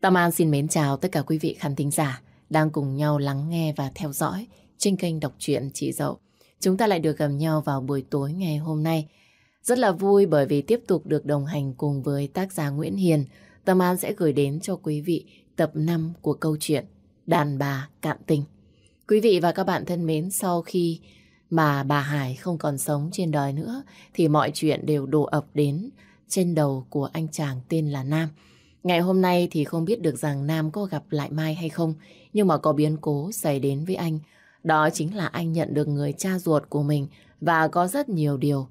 Tâm An xin mến chào tất cả quý vị khán thính giả đang cùng nhau lắng nghe và theo dõi trên kênh đọc truyện Chị Dậu. Chúng ta lại được gặp nhau vào buổi tối ngày hôm nay. Rất là vui bởi vì tiếp tục được đồng hành cùng với tác giả Nguyễn Hiền. Tâm An sẽ gửi đến cho quý vị tập 5 của câu chuyện Đàn bà cạn tình. Quý vị và các bạn thân mến, sau khi mà bà Hải không còn sống trên đời nữa thì mọi chuyện đều đổ ập đến trên đầu của anh chàng tên là Nam. Ngày hôm nay thì không biết được rằng Nam có gặp lại Mai hay không, nhưng mà có biến cố xảy đến với anh. Đó chính là anh nhận được người cha ruột của mình và có rất nhiều điều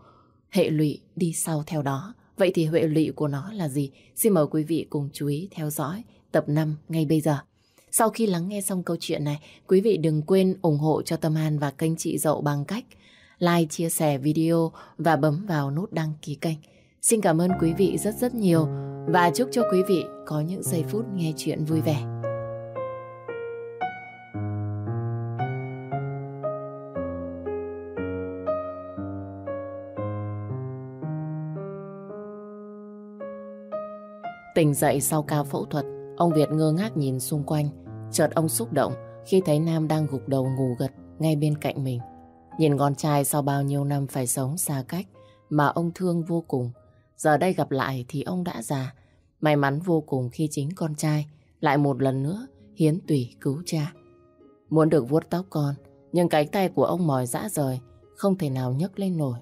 hệ lụy đi sau theo đó. Vậy thì hệ lụy của nó là gì? Xin mời quý vị cùng chú ý theo dõi tập 5 ngay bây giờ. Sau khi lắng nghe xong câu chuyện này, quý vị đừng quên ủng hộ cho Tâm An và kênh chị Dậu bằng cách like, chia sẻ video và bấm vào nút đăng ký kênh. Xin cảm ơn quý vị rất rất nhiều và chúc cho quý vị có những giây phút nghe chuyện vui vẻ. Tỉnh dậy sau ca phẫu thuật, ông Việt ngơ ngác nhìn xung quanh. Chợt ông xúc động khi thấy Nam đang gục đầu ngủ gật ngay bên cạnh mình. Nhìn con trai sau bao nhiêu năm phải sống xa cách mà ông thương vô cùng. Giờ đây gặp lại thì ông đã già. May mắn vô cùng khi chính con trai lại một lần nữa hiến tùy cứu cha. Muốn được vuốt tóc con, nhưng cánh tay của ông mỏi dã rời, không thể nào nhấc lên nổi.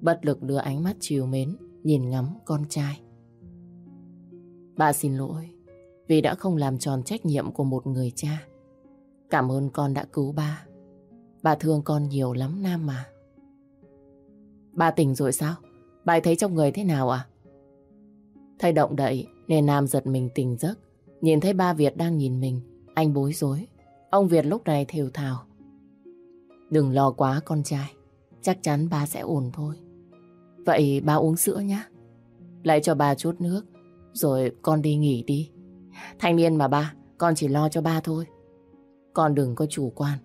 Bất lực đưa ánh mắt chiều mến, nhìn ngắm con trai. Bà xin lỗi vì đã không làm tròn trách nhiệm của một người cha. Cảm ơn con đã cứu ba. Bà thương con nhiều lắm Nam mà. Ba tỉnh rồi sao? Bà thấy trong người thế nào à? thầy động đậy nên Nam giật mình tỉnh giấc. Nhìn thấy ba Việt đang nhìn mình, anh bối rối. Ông Việt lúc này thều thào. Đừng lo quá con trai, chắc chắn ba sẽ ổn thôi. Vậy ba uống sữa nhé. Lại cho ba chút nước, rồi con đi nghỉ đi. Thanh niên mà ba, con chỉ lo cho ba thôi. Con đừng có chủ quan.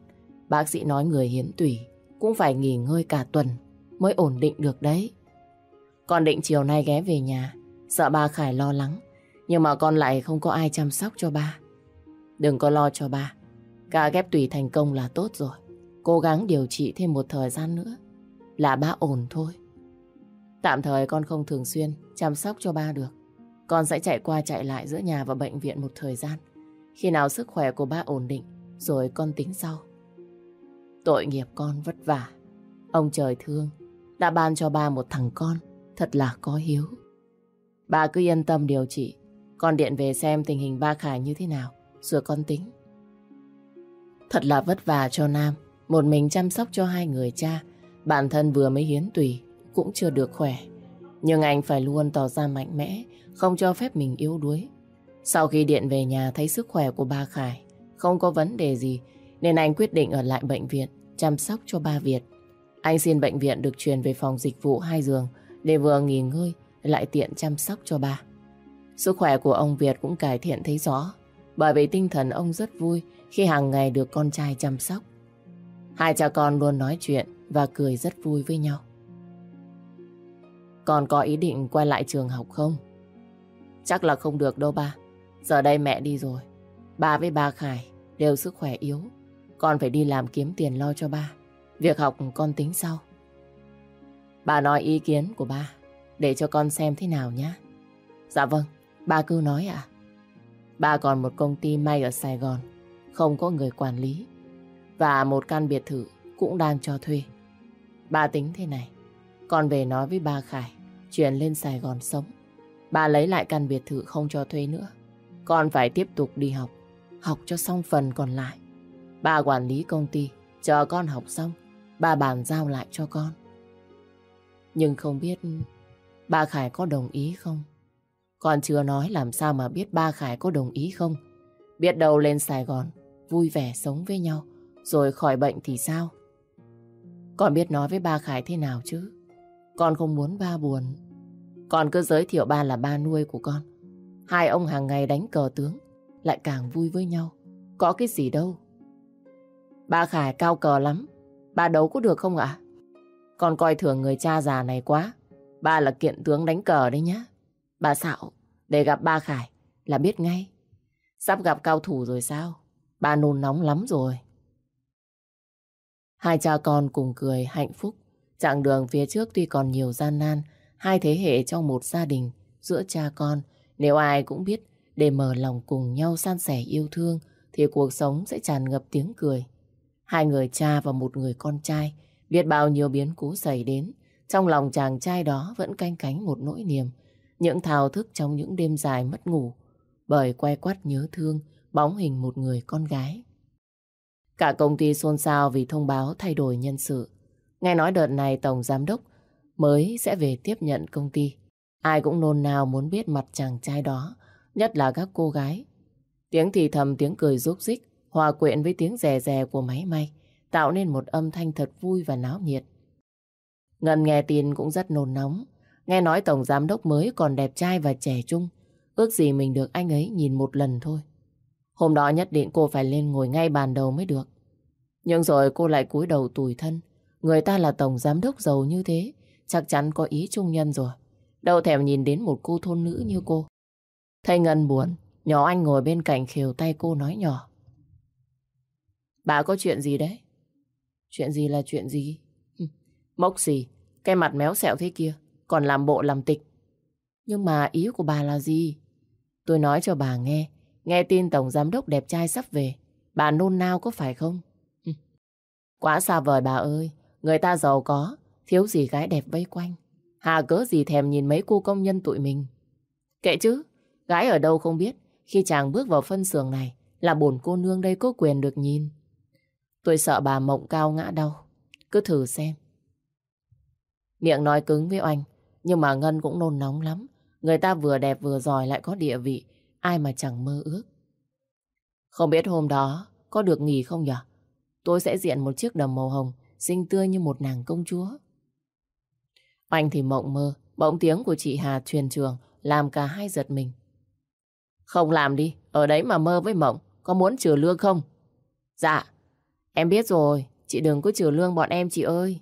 Bác sĩ nói người hiến tủy cũng phải nghỉ ngơi cả tuần mới ổn định được đấy. Con định chiều nay ghé về nhà, sợ ba Khải lo lắng. Nhưng mà con lại không có ai chăm sóc cho ba. Đừng có lo cho ba. Ca ghép tùy thành công là tốt rồi. Cố gắng điều trị thêm một thời gian nữa. Là ba ổn thôi. Tạm thời con không thường xuyên chăm sóc cho ba được. Con sẽ chạy qua chạy lại giữa nhà và bệnh viện một thời gian. Khi nào sức khỏe của ba ổn định, rồi con tính sau. Tội nghiệp con vất vả. Ông trời thương, đã ban cho ba một thằng con, thật là có hiếu. Ba cứ yên tâm điều trị, con điện về xem tình hình ba Khải như thế nào, rồi con tính. Thật là vất vả cho Nam, một mình chăm sóc cho hai người cha, bản thân vừa mới hiến tùy, cũng chưa được khỏe. Nhưng anh phải luôn tỏ ra mạnh mẽ, không cho phép mình yếu đuối. Sau khi điện về nhà thấy sức khỏe của ba Khải không có vấn đề gì, nên anh quyết định ở lại bệnh viện chăm sóc cho ba Việt. Anh xin bệnh viện được truyền về phòng dịch vụ hai giường để vừa nghỉ ngơi lại tiện chăm sóc cho bà. Sức khỏe của ông Việt cũng cải thiện thấy rõ, bởi vì tinh thần ông rất vui khi hàng ngày được con trai chăm sóc. Hai cha con luôn nói chuyện và cười rất vui với nhau. Con có ý định quay lại trường học không? Chắc là không được đâu ba. Giờ đây mẹ đi rồi. Ba với ba Khải đều sức khỏe yếu. Con phải đi làm kiếm tiền lo cho ba. Việc học con tính sau. Bà nói ý kiến của ba. Để cho con xem thế nào nhé. Dạ vâng, ba cứ nói ạ. Ba còn một công ty may ở Sài Gòn. Không có người quản lý. Và một căn biệt thự cũng đang cho thuê. Ba tính thế này. Con về nói với ba Khải. Chuyển lên Sài Gòn sống. Bà lấy lại căn biệt thự không cho thuê nữa. Con phải tiếp tục đi học. Học cho xong phần còn lại. Bà quản lý công ty. Chờ con học xong. Bà bàn giao lại cho con. Nhưng không biết ba Khải có đồng ý không? Con chưa nói làm sao mà biết ba Khải có đồng ý không? Biết đâu lên Sài Gòn vui vẻ sống với nhau rồi khỏi bệnh thì sao? Con biết nói với ba Khải thế nào chứ? Con không muốn ba buồn. Con cứ giới thiệu ba là ba nuôi của con. Hai ông hàng ngày đánh cờ tướng, lại càng vui với nhau. Có cái gì đâu. Ba Khải cao cờ lắm. Ba đấu có được không ạ? Con coi thường người cha già này quá. Ba là kiện tướng đánh cờ đấy nhá. Bà xạo, để gặp ba Khải là biết ngay. Sắp gặp cao thủ rồi sao? ba nôn nóng lắm rồi. Hai cha con cùng cười hạnh phúc. Chặng đường phía trước tuy còn nhiều gian nan, hai thế hệ trong một gia đình, giữa cha con, nếu ai cũng biết để mở lòng cùng nhau san sẻ yêu thương, thì cuộc sống sẽ tràn ngập tiếng cười. Hai người cha và một người con trai, biết bao nhiêu biến cố xảy đến, trong lòng chàng trai đó vẫn canh cánh một nỗi niềm, những thao thức trong những đêm dài mất ngủ, bởi quay quắt nhớ thương bóng hình một người con gái. Cả công ty xôn xao vì thông báo thay đổi nhân sự. Nghe nói đợt này Tổng Giám Đốc mới sẽ về tiếp nhận công ty. Ai cũng nôn nao muốn biết mặt chàng trai đó, nhất là các cô gái. Tiếng thì thầm tiếng cười rúc rích, hòa quyện với tiếng rè rè của máy may, tạo nên một âm thanh thật vui và náo nhiệt. Ngân nghe tin cũng rất nôn nóng. Nghe nói Tổng Giám Đốc mới còn đẹp trai và trẻ trung. Ước gì mình được anh ấy nhìn một lần thôi. Hôm đó nhất định cô phải lên ngồi ngay bàn đầu mới được. Nhưng rồi cô lại cúi đầu tủi thân. Người ta là Tổng Giám Đốc giàu như thế. Chắc chắn có ý trung nhân rồi. Đâu thèm nhìn đến một cô thôn nữ như cô. Thay Ngân buồn. Nhỏ anh ngồi bên cạnh khều tay cô nói nhỏ. Bà có chuyện gì đấy? Chuyện gì là chuyện gì? Mốc gì? Cái mặt méo xẹo thế kia. Còn làm bộ làm tịch. Nhưng mà ý của bà là gì? Tôi nói cho bà nghe. Nghe tin Tổng Giám Đốc đẹp trai sắp về. Bà nôn nao có phải không? Quá xa vời bà ơi. Người ta giàu có. Thiếu gì gái đẹp vây quanh. Hà cớ gì thèm nhìn mấy cô công nhân tụi mình. Kệ chứ. Gái ở đâu không biết. Khi chàng bước vào phân xưởng này là bổn cô nương đây có quyền được nhìn. Tôi sợ bà mộng cao ngã đau. Cứ thử xem. Miệng nói cứng với oanh. Nhưng mà Ngân cũng nôn nóng lắm. Người ta vừa đẹp vừa giỏi lại có địa vị. Ai mà chẳng mơ ước. Không biết hôm đó có được nghỉ không nhở? Tôi sẽ diện một chiếc đầm màu hồng, xinh tươi như một nàng công chúa. oanh thì mộng mơ, bỗng tiếng của chị Hà truyền trường, làm cả hai giật mình. Không làm đi, ở đấy mà mơ với mộng, có muốn trừ lương không? Dạ, em biết rồi, chị đừng có trừ lương bọn em chị ơi.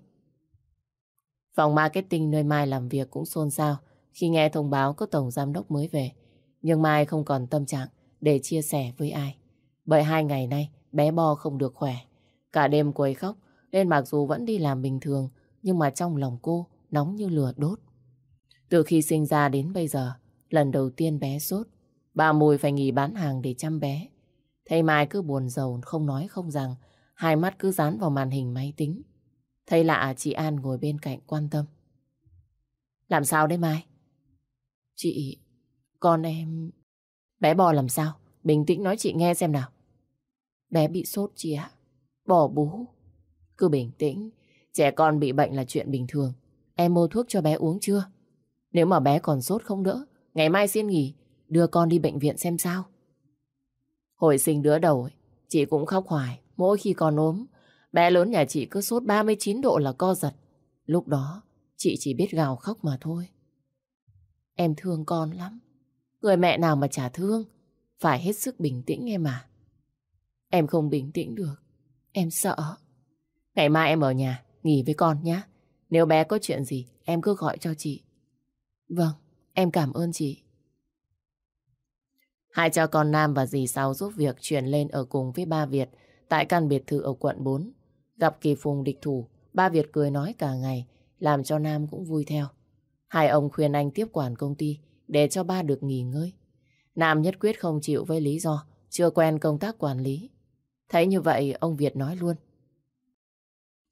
Phòng marketing nơi Mai làm việc cũng xôn xao khi nghe thông báo có tổng giám đốc mới về. Nhưng Mai không còn tâm trạng để chia sẻ với ai. Bởi hai ngày nay bé Bo không được khỏe. Cả đêm quấy khóc nên mặc dù vẫn đi làm bình thường nhưng mà trong lòng cô nóng như lửa đốt. Từ khi sinh ra đến bây giờ, lần đầu tiên bé sốt, bà Mùi phải nghỉ bán hàng để chăm bé. Thầy Mai cứ buồn rầu không nói không rằng, hai mắt cứ dán vào màn hình máy tính. Thấy lạ chị An ngồi bên cạnh quan tâm. Làm sao đấy Mai? Chị, con em... Bé bò làm sao? Bình tĩnh nói chị nghe xem nào. Bé bị sốt chị ạ. Bỏ bú. Cứ bình tĩnh. Trẻ con bị bệnh là chuyện bình thường. Em mua thuốc cho bé uống chưa? Nếu mà bé còn sốt không đỡ, ngày mai xin nghỉ, đưa con đi bệnh viện xem sao. Hồi sinh đứa đầu, chị cũng khóc hoài. Mỗi khi con ốm, bé lớn nhà chị cứ sốt 39 độ là co giật. Lúc đó, chị chỉ biết gào khóc mà thôi. Em thương con lắm. Người mẹ nào mà chả thương. Phải hết sức bình tĩnh em à. Em không bình tĩnh được. Em sợ. Ngày mai em ở nhà, nghỉ với con nhé. Nếu bé có chuyện gì, em cứ gọi cho chị. Vâng, em cảm ơn chị. Hai cha con Nam và dì Sáu giúp việc chuyển lên ở cùng với ba Việt tại căn biệt thự ở quận 4. Gặp kỳ phùng địch thủ, ba Việt cười nói cả ngày, làm cho Nam cũng vui theo. Hai ông khuyên anh tiếp quản công ty để cho ba được nghỉ ngơi. Nam nhất quyết không chịu với lý do chưa quen công tác quản lý. Thấy như vậy, ông Việt nói luôn.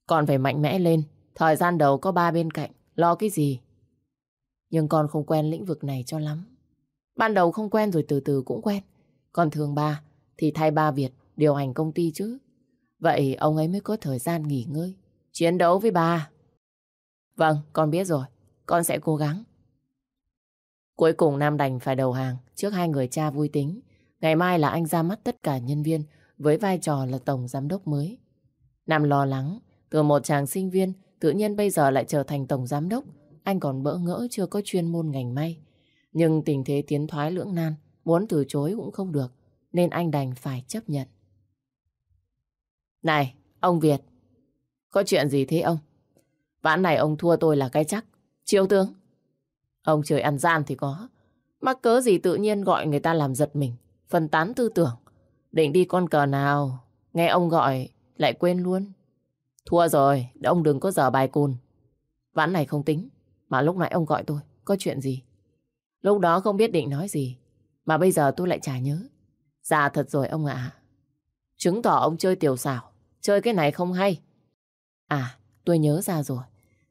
Con phải mạnh mẽ lên, thời gian đầu có ba bên cạnh, lo cái gì? Nhưng con không quen lĩnh vực này cho lắm. Ban đầu không quen rồi từ từ cũng quen. Còn thường ba thì thay ba Việt điều hành công ty chứ. Vậy ông ấy mới có thời gian nghỉ ngơi, chiến đấu với bà Vâng, con biết rồi, con sẽ cố gắng. Cuối cùng Nam đành phải đầu hàng trước hai người cha vui tính. Ngày mai là anh ra mắt tất cả nhân viên với vai trò là tổng giám đốc mới. Nam lo lắng, từ một chàng sinh viên tự nhiên bây giờ lại trở thành tổng giám đốc. Anh còn bỡ ngỡ chưa có chuyên môn ngành may. Nhưng tình thế tiến thoái lưỡng nan, muốn từ chối cũng không được, nên anh đành phải chấp nhận. Này, ông Việt, có chuyện gì thế ông? Ván này ông thua tôi là cái chắc. Chiêu tướng. Ông trời ăn gian thì có. Mắc cớ gì tự nhiên gọi người ta làm giật mình. phân tán tư tưởng. Định đi con cờ nào, nghe ông gọi, lại quên luôn. Thua rồi, ông đừng có dở bài cùn. Ván này không tính, mà lúc nãy ông gọi tôi, có chuyện gì? Lúc đó không biết định nói gì, mà bây giờ tôi lại chả nhớ. Già thật rồi ông ạ. Chứng tỏ ông chơi tiểu xảo, chơi cái này không hay. À, tôi nhớ ra rồi.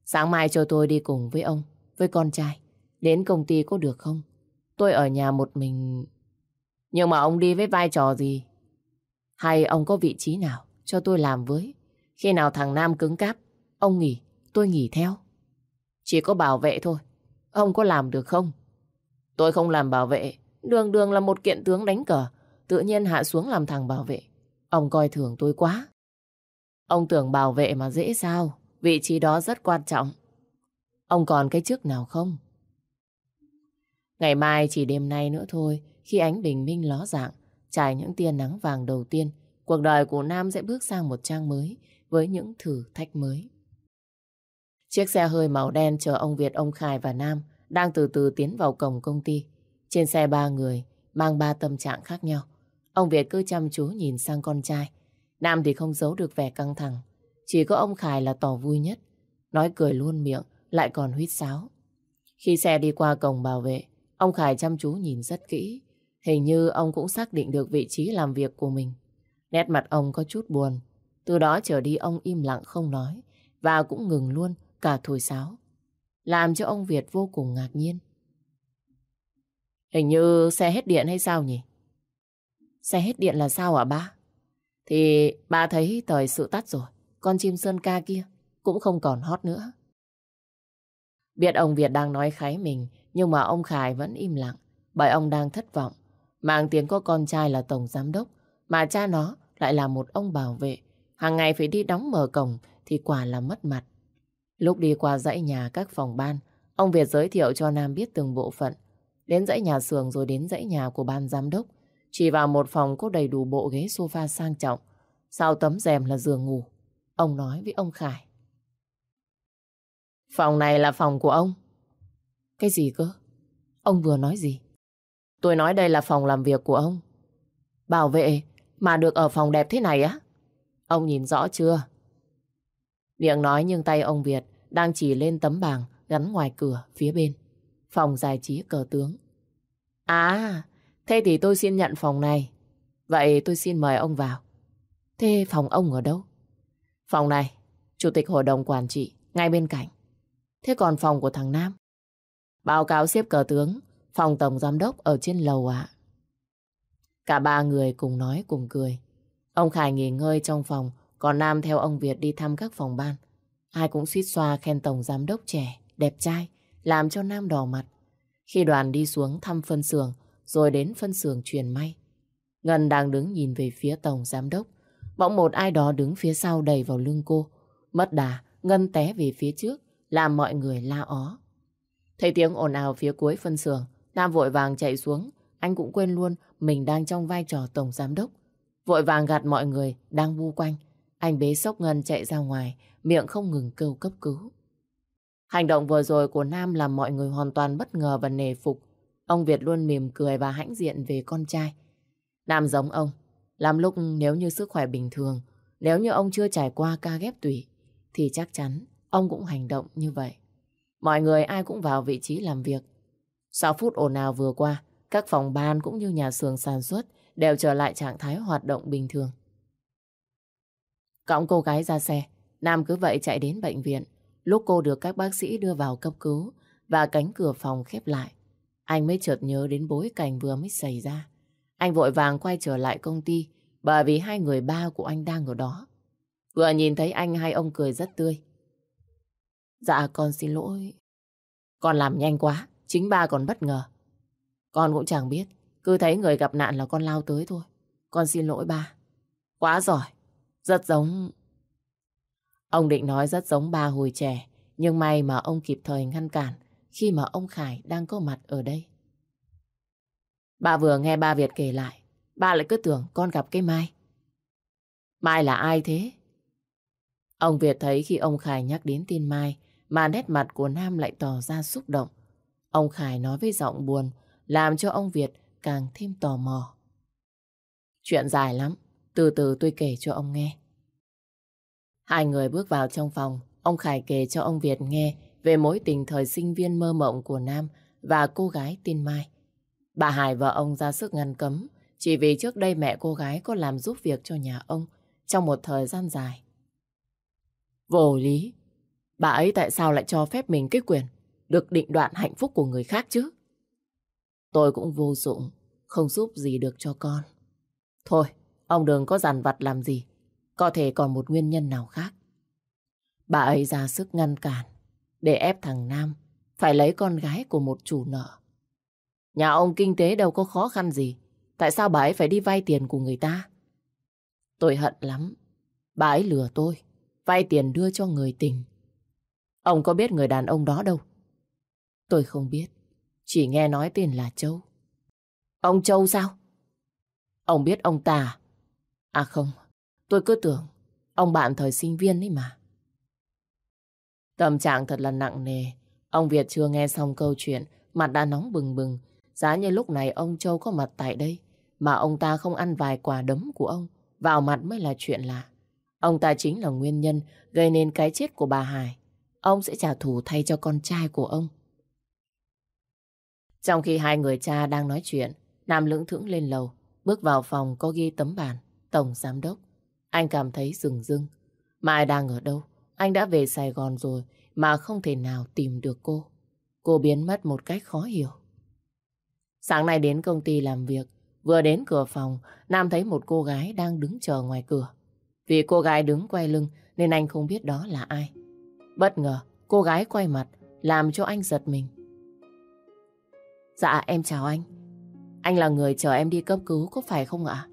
Sáng mai cho tôi đi cùng với ông, với con trai. Đến công ty có được không? Tôi ở nhà một mình. Nhưng mà ông đi với vai trò gì? Hay ông có vị trí nào cho tôi làm với? Khi nào thằng Nam cứng cáp, ông nghỉ, tôi nghỉ theo. Chỉ có bảo vệ thôi. Ông có làm được không? Tôi không làm bảo vệ. Đường đường là một kiện tướng đánh cờ. Tự nhiên hạ xuống làm thằng bảo vệ. Ông coi thường tôi quá. Ông tưởng bảo vệ mà dễ sao? Vị trí đó rất quan trọng. Ông còn cái chức nào không? Ngày mai chỉ đêm nay nữa thôi, khi ánh bình minh ló dạng, trải những tia nắng vàng đầu tiên, cuộc đời của Nam sẽ bước sang một trang mới với những thử thách mới. Chiếc xe hơi màu đen chờ ông Việt, ông Khải và Nam đang từ từ tiến vào cổng công ty. Trên xe ba người, mang ba tâm trạng khác nhau. Ông Việt cứ chăm chú nhìn sang con trai. Nam thì không giấu được vẻ căng thẳng. Chỉ có ông Khải là tỏ vui nhất. Nói cười luôn miệng, lại còn huyết sáo. Khi xe đi qua cổng bảo vệ, ông Khải chăm chú nhìn rất kỹ. Hình như ông cũng xác định được vị trí làm việc của mình. Nét mặt ông có chút buồn. Từ đó trở đi ông im lặng không nói và cũng ngừng luôn cả thổi sáo. Làm cho ông Việt vô cùng ngạc nhiên. Hình như xe hết điện hay sao nhỉ? Xe hết điện là sao hả ba? Thì ba thấy thời sự tắt rồi. Con chim sơn ca kia cũng không còn hót nữa. Biết ông Việt đang nói khái mình, nhưng mà ông Khải vẫn im lặng, bởi ông đang thất vọng. Mang tiếng có con trai là tổng giám đốc, mà cha nó lại là một ông bảo vệ. Hàng ngày phải đi đóng mở cổng thì quả là mất mặt. Lúc đi qua dãy nhà các phòng ban, ông Việt giới thiệu cho Nam biết từng bộ phận. Đến dãy nhà xưởng rồi đến dãy nhà của ban giám đốc. Chỉ vào một phòng có đầy đủ bộ ghế sofa sang trọng. Sau tấm rèm là giường ngủ. Ông nói với ông Khải. Phòng này là phòng của ông. Cái gì cơ? Ông vừa nói gì? Tôi nói đây là phòng làm việc của ông. Bảo vệ mà được ở phòng đẹp thế này á? Ông nhìn rõ chưa? Miệng nói nhưng tay ông Việt đang chỉ lên tấm bảng gắn ngoài cửa phía bên. Phòng giải trí cờ tướng. À, thế thì tôi xin nhận phòng này. Vậy tôi xin mời ông vào. Thế phòng ông ở đâu? Phòng này, Chủ tịch Hội đồng Quản trị, ngay bên cạnh. Thế còn phòng của thằng Nam? Báo cáo xếp cờ tướng, phòng tổng giám đốc ở trên lầu ạ. Cả ba người cùng nói cùng cười. Ông Khải nghỉ ngơi trong phòng, còn Nam theo ông Việt đi thăm các phòng ban. Ai cũng suýt xoa khen tổng giám đốc trẻ, đẹp trai, làm cho Nam đỏ mặt. Khi đoàn đi xuống thăm phân xưởng, rồi đến phân xưởng truyền may. Ngân đang đứng nhìn về phía tổng giám đốc. Bỗng một ai đó đứng phía sau đẩy vào lưng cô. Mất đà, Ngân té về phía trước, làm mọi người la ó. Thấy tiếng ồn ào phía cuối phân xưởng, Nam vội vàng chạy xuống. Anh cũng quên luôn mình đang trong vai trò tổng giám đốc. Vội vàng gạt mọi người đang bu quanh. Anh bế sốc Ngân chạy ra ngoài, miệng không ngừng kêu cấp cứu. Hành động vừa rồi của Nam làm mọi người hoàn toàn bất ngờ và nề phục. Ông Việt luôn mỉm cười và hãnh diện về con trai. Nam giống ông, làm lúc nếu như sức khỏe bình thường, nếu như ông chưa trải qua ca ghép tủy, thì chắc chắn ông cũng hành động như vậy. Mọi người ai cũng vào vị trí làm việc. Sau phút ồn ào vừa qua, các phòng ban cũng như nhà xưởng sản xuất đều trở lại trạng thái hoạt động bình thường. Cõng cô gái ra xe, Nam cứ vậy chạy đến bệnh viện. Lúc cô được các bác sĩ đưa vào cấp cứu và cánh cửa phòng khép lại, anh mới chợt nhớ đến bối cảnh vừa mới xảy ra. Anh vội vàng quay trở lại công ty bởi vì hai người ba của anh đang ở đó. Vừa nhìn thấy anh hai ông cười rất tươi. Dạ con xin lỗi. Con làm nhanh quá, chính ba còn bất ngờ. Con cũng chẳng biết, cứ thấy người gặp nạn là con lao tới thôi. Con xin lỗi ba. Quá giỏi, rất giống... Ông định nói rất giống ba hồi trẻ, nhưng may mà ông kịp thời ngăn cản khi mà ông Khải đang có mặt ở đây. Bà vừa nghe ba Việt kể lại, ba lại cứ tưởng con gặp cái Mai. Mai là ai thế? Ông Việt thấy khi ông Khải nhắc đến tin Mai, mà nét mặt của Nam lại tỏ ra xúc động. Ông Khải nói với giọng buồn, làm cho ông Việt càng thêm tò mò. Chuyện dài lắm, từ từ tôi kể cho ông nghe. Hai người bước vào trong phòng, ông Khải kể cho ông Việt nghe về mối tình thời sinh viên mơ mộng của Nam và cô gái tên Mai. Bà Hải và ông ra sức ngăn cấm, chỉ vì trước đây mẹ cô gái có làm giúp việc cho nhà ông trong một thời gian dài. Vô lý, bà ấy tại sao lại cho phép mình cái quyền được định đoạn hạnh phúc của người khác chứ? Tôi cũng vô dụng, không giúp gì được cho con. Thôi, ông đừng có dằn vặt làm gì. Có thể còn một nguyên nhân nào khác. Bà ấy ra sức ngăn cản để ép thằng Nam phải lấy con gái của một chủ nợ. Nhà ông kinh tế đâu có khó khăn gì. Tại sao bà ấy phải đi vay tiền của người ta? Tôi hận lắm. Bà ấy lừa tôi, vay tiền đưa cho người tình. Ông có biết người đàn ông đó đâu? Tôi không biết, chỉ nghe nói tên là Châu. Ông Châu sao? Ông biết ông ta? À, à không, tôi cứ tưởng ông bạn thời sinh viên ấy mà. Tâm trạng thật là nặng nề. Ông Việt chưa nghe xong câu chuyện, mặt đã nóng bừng bừng. Giá như lúc này ông Châu có mặt tại đây, mà ông ta không ăn vài quả đấm của ông, vào mặt mới là chuyện lạ. Ông ta chính là nguyên nhân gây nên cái chết của bà Hải. Ông sẽ trả thù thay cho con trai của ông. Trong khi hai người cha đang nói chuyện, Nam lưỡng thững lên lầu, bước vào phòng có ghi tấm bản, tổng giám đốc. Anh cảm thấy rừng rưng. Mai đang ở đâu? Anh đã về Sài Gòn rồi mà không thể nào tìm được cô. Cô biến mất một cách khó hiểu. Sáng nay đến công ty làm việc, vừa đến cửa phòng, Nam thấy một cô gái đang đứng chờ ngoài cửa. Vì cô gái đứng quay lưng nên anh không biết đó là ai. Bất ngờ, cô gái quay mặt, làm cho anh giật mình. Dạ, em chào anh. Anh là người chờ em đi cấp cứu, có phải không ạ?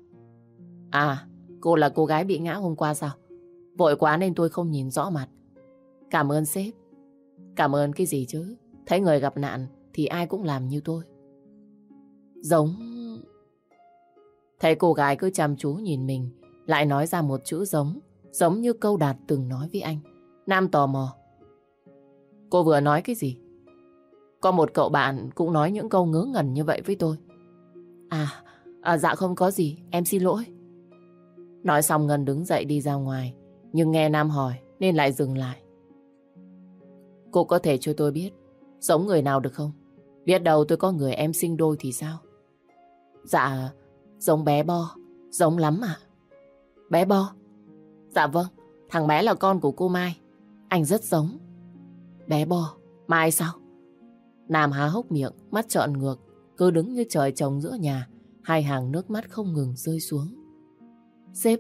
À, cô là cô gái bị ngã hôm qua sao? Vội quá nên tôi không nhìn rõ mặt. Cảm ơn sếp. Cảm ơn cái gì chứ? Thấy người gặp nạn thì ai cũng làm như tôi. Giống... Thấy cô gái cứ chăm chú nhìn mình, lại nói ra một chữ giống, giống như câu Đạt từng nói với anh. Nam tò mò. Cô vừa nói cái gì? Có một cậu bạn cũng nói những câu ngớ ngẩn như vậy với tôi. À, à dạ không có gì, em xin lỗi. Nói xong Ngân đứng dậy đi ra ngoài, nhưng nghe Nam hỏi nên lại dừng lại. Cô có thể cho tôi biết giống người nào được không? Biết đâu tôi có người em sinh đôi thì sao? Dạ, giống bé Bo, giống lắm ạ. Bé Bo? Dạ vâng, thằng bé là con của cô Mai. Anh rất giống. Bé Bo, Mai sao? Nam há hốc miệng, mắt trợn ngược, cứ đứng như trời trồng giữa nhà, hai hàng nước mắt không ngừng rơi xuống. Sếp,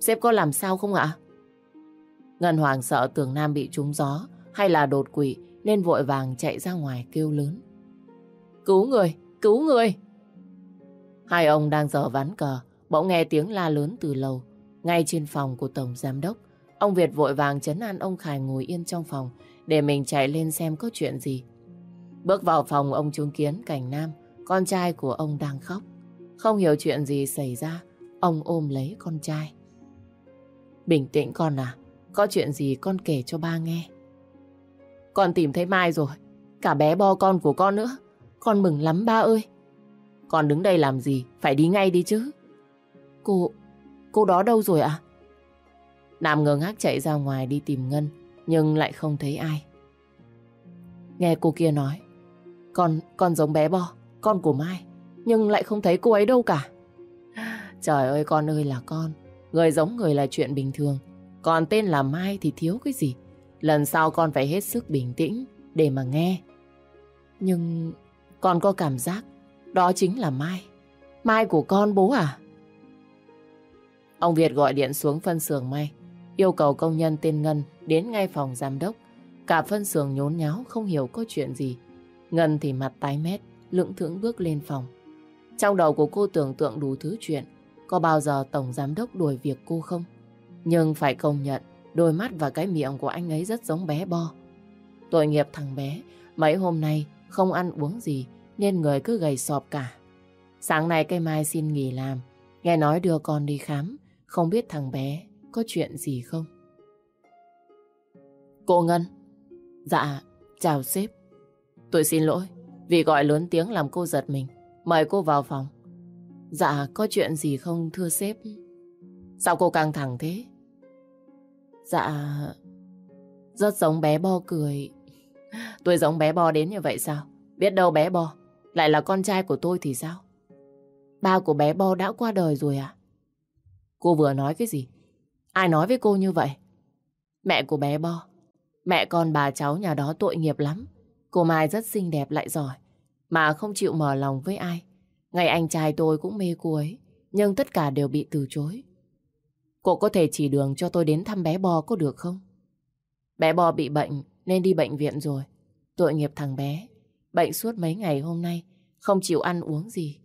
sếp có làm sao không ạ? Ngân Hoàng sợ tường Nam bị trúng gió hay là đột quỵ nên vội vàng chạy ra ngoài kêu lớn. Cứu người, cứu người! Hai ông đang dở ván cờ, bỗng nghe tiếng la lớn từ lầu, ngay trên phòng của Tổng Giám Đốc. Ông Việt vội vàng chấn an ông Khải ngồi yên trong phòng để mình chạy lên xem có chuyện gì. Bước vào phòng ông chứng kiến cảnh Nam, con trai của ông đang khóc. Không hiểu chuyện gì xảy ra, ông ôm lấy con trai. Bình tĩnh con à, có chuyện gì con kể cho ba nghe. Con tìm thấy Mai rồi, cả bé bo con của con nữa. Con mừng lắm ba ơi. Con đứng đây làm gì, phải đi ngay đi chứ. Cô, cô đó đâu rồi ạ? À? Nam ngơ ngác chạy ra ngoài đi tìm Ngân, nhưng lại không thấy ai. Nghe cô kia nói, con, con giống bé Bo, con của Mai, nhưng lại không thấy cô ấy đâu cả. Trời ơi con ơi là con, người giống người là chuyện bình thường, còn tên là Mai thì thiếu cái gì. Lần sau con phải hết sức bình tĩnh để mà nghe. Nhưng con có cảm giác đó chính là Mai. Mai của con bố à? Ông Việt gọi điện xuống phân xưởng Mai, yêu cầu công nhân tên Ngân đến ngay phòng giám đốc. Cả phân xưởng nhốn nháo không hiểu có chuyện gì. Ngân thì mặt tái mét, lưỡng thưởng bước lên phòng. Trong đầu của cô tưởng tượng đủ thứ chuyện. Có bao giờ tổng giám đốc đuổi việc cô không? Nhưng phải công nhận, đôi mắt và cái miệng của anh ấy rất giống bé Bo. Tội nghiệp thằng bé, mấy hôm nay không ăn uống gì nên người cứ gầy sọp cả. Sáng nay cây Mai xin nghỉ làm, nghe nói đưa con đi khám, không biết thằng bé có chuyện gì không. Cô Ngân, dạ, chào sếp. Tôi xin lỗi vì gọi lớn tiếng làm cô giật mình. Mời cô vào phòng. Dạ, có chuyện gì không thưa sếp? Sao cô căng thẳng thế? Dạ, rất giống bé bo cười. Tôi giống bé bo đến như vậy sao? Biết đâu bé bo lại là con trai của tôi thì sao? Ba của bé bo đã qua đời rồi à? Cô vừa nói cái gì? Ai nói với cô như vậy? Mẹ của bé bo. Mẹ con bà cháu nhà đó tội nghiệp lắm. Cô Mai rất xinh đẹp lại giỏi. Mà không chịu mở lòng với ai. Ngày anh trai tôi cũng mê cô ấy. Nhưng tất cả đều bị từ chối. Cô có thể chỉ đường cho tôi đến thăm bé Bo có được không? Bé Bo bị bệnh nên đi bệnh viện rồi. Tội nghiệp thằng bé. Bệnh suốt mấy ngày hôm nay. Không chịu ăn uống gì.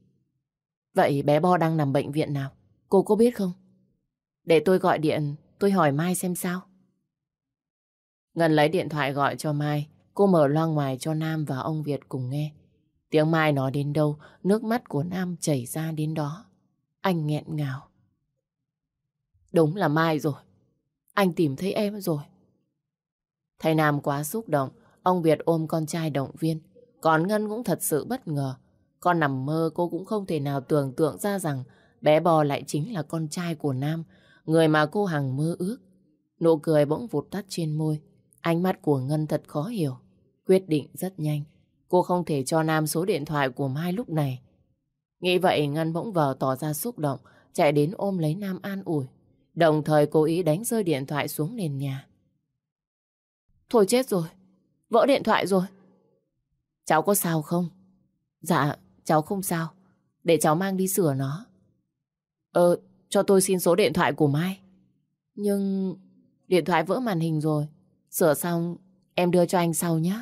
Vậy bé Bo đang nằm bệnh viện nào? Cô có biết không? Để tôi gọi điện, tôi hỏi Mai xem sao. Ngân lấy điện thoại gọi cho Mai. Cô mở loa ngoài cho Nam và ông Việt cùng nghe. Tiếng Mai nói đến đâu, nước mắt của Nam chảy ra đến đó. Anh nghẹn ngào. Đúng là Mai rồi. Anh tìm thấy em rồi. Thầy Nam quá xúc động. Ông Việt ôm con trai động viên. Còn Ngân cũng thật sự bất ngờ. Con nằm mơ cô cũng không thể nào tưởng tượng ra rằng bé bò lại chính là con trai của Nam, người mà cô hằng mơ ước. Nụ cười bỗng vụt tắt trên môi. Ánh mắt của Ngân thật khó hiểu. Quyết định rất nhanh. Cô không thể cho Nam số điện thoại của Mai lúc này. Nghĩ vậy Ngân bỗng vờ tỏ ra xúc động, chạy đến ôm lấy Nam an ủi. Đồng thời cố ý đánh rơi điện thoại xuống nền nhà. Thôi chết rồi, vỡ điện thoại rồi. Cháu có sao không? Dạ, cháu không sao. Để cháu mang đi sửa nó. Ờ, cho tôi xin số điện thoại của Mai. Nhưng điện thoại vỡ màn hình rồi. Sửa xong em đưa cho anh sau nhé.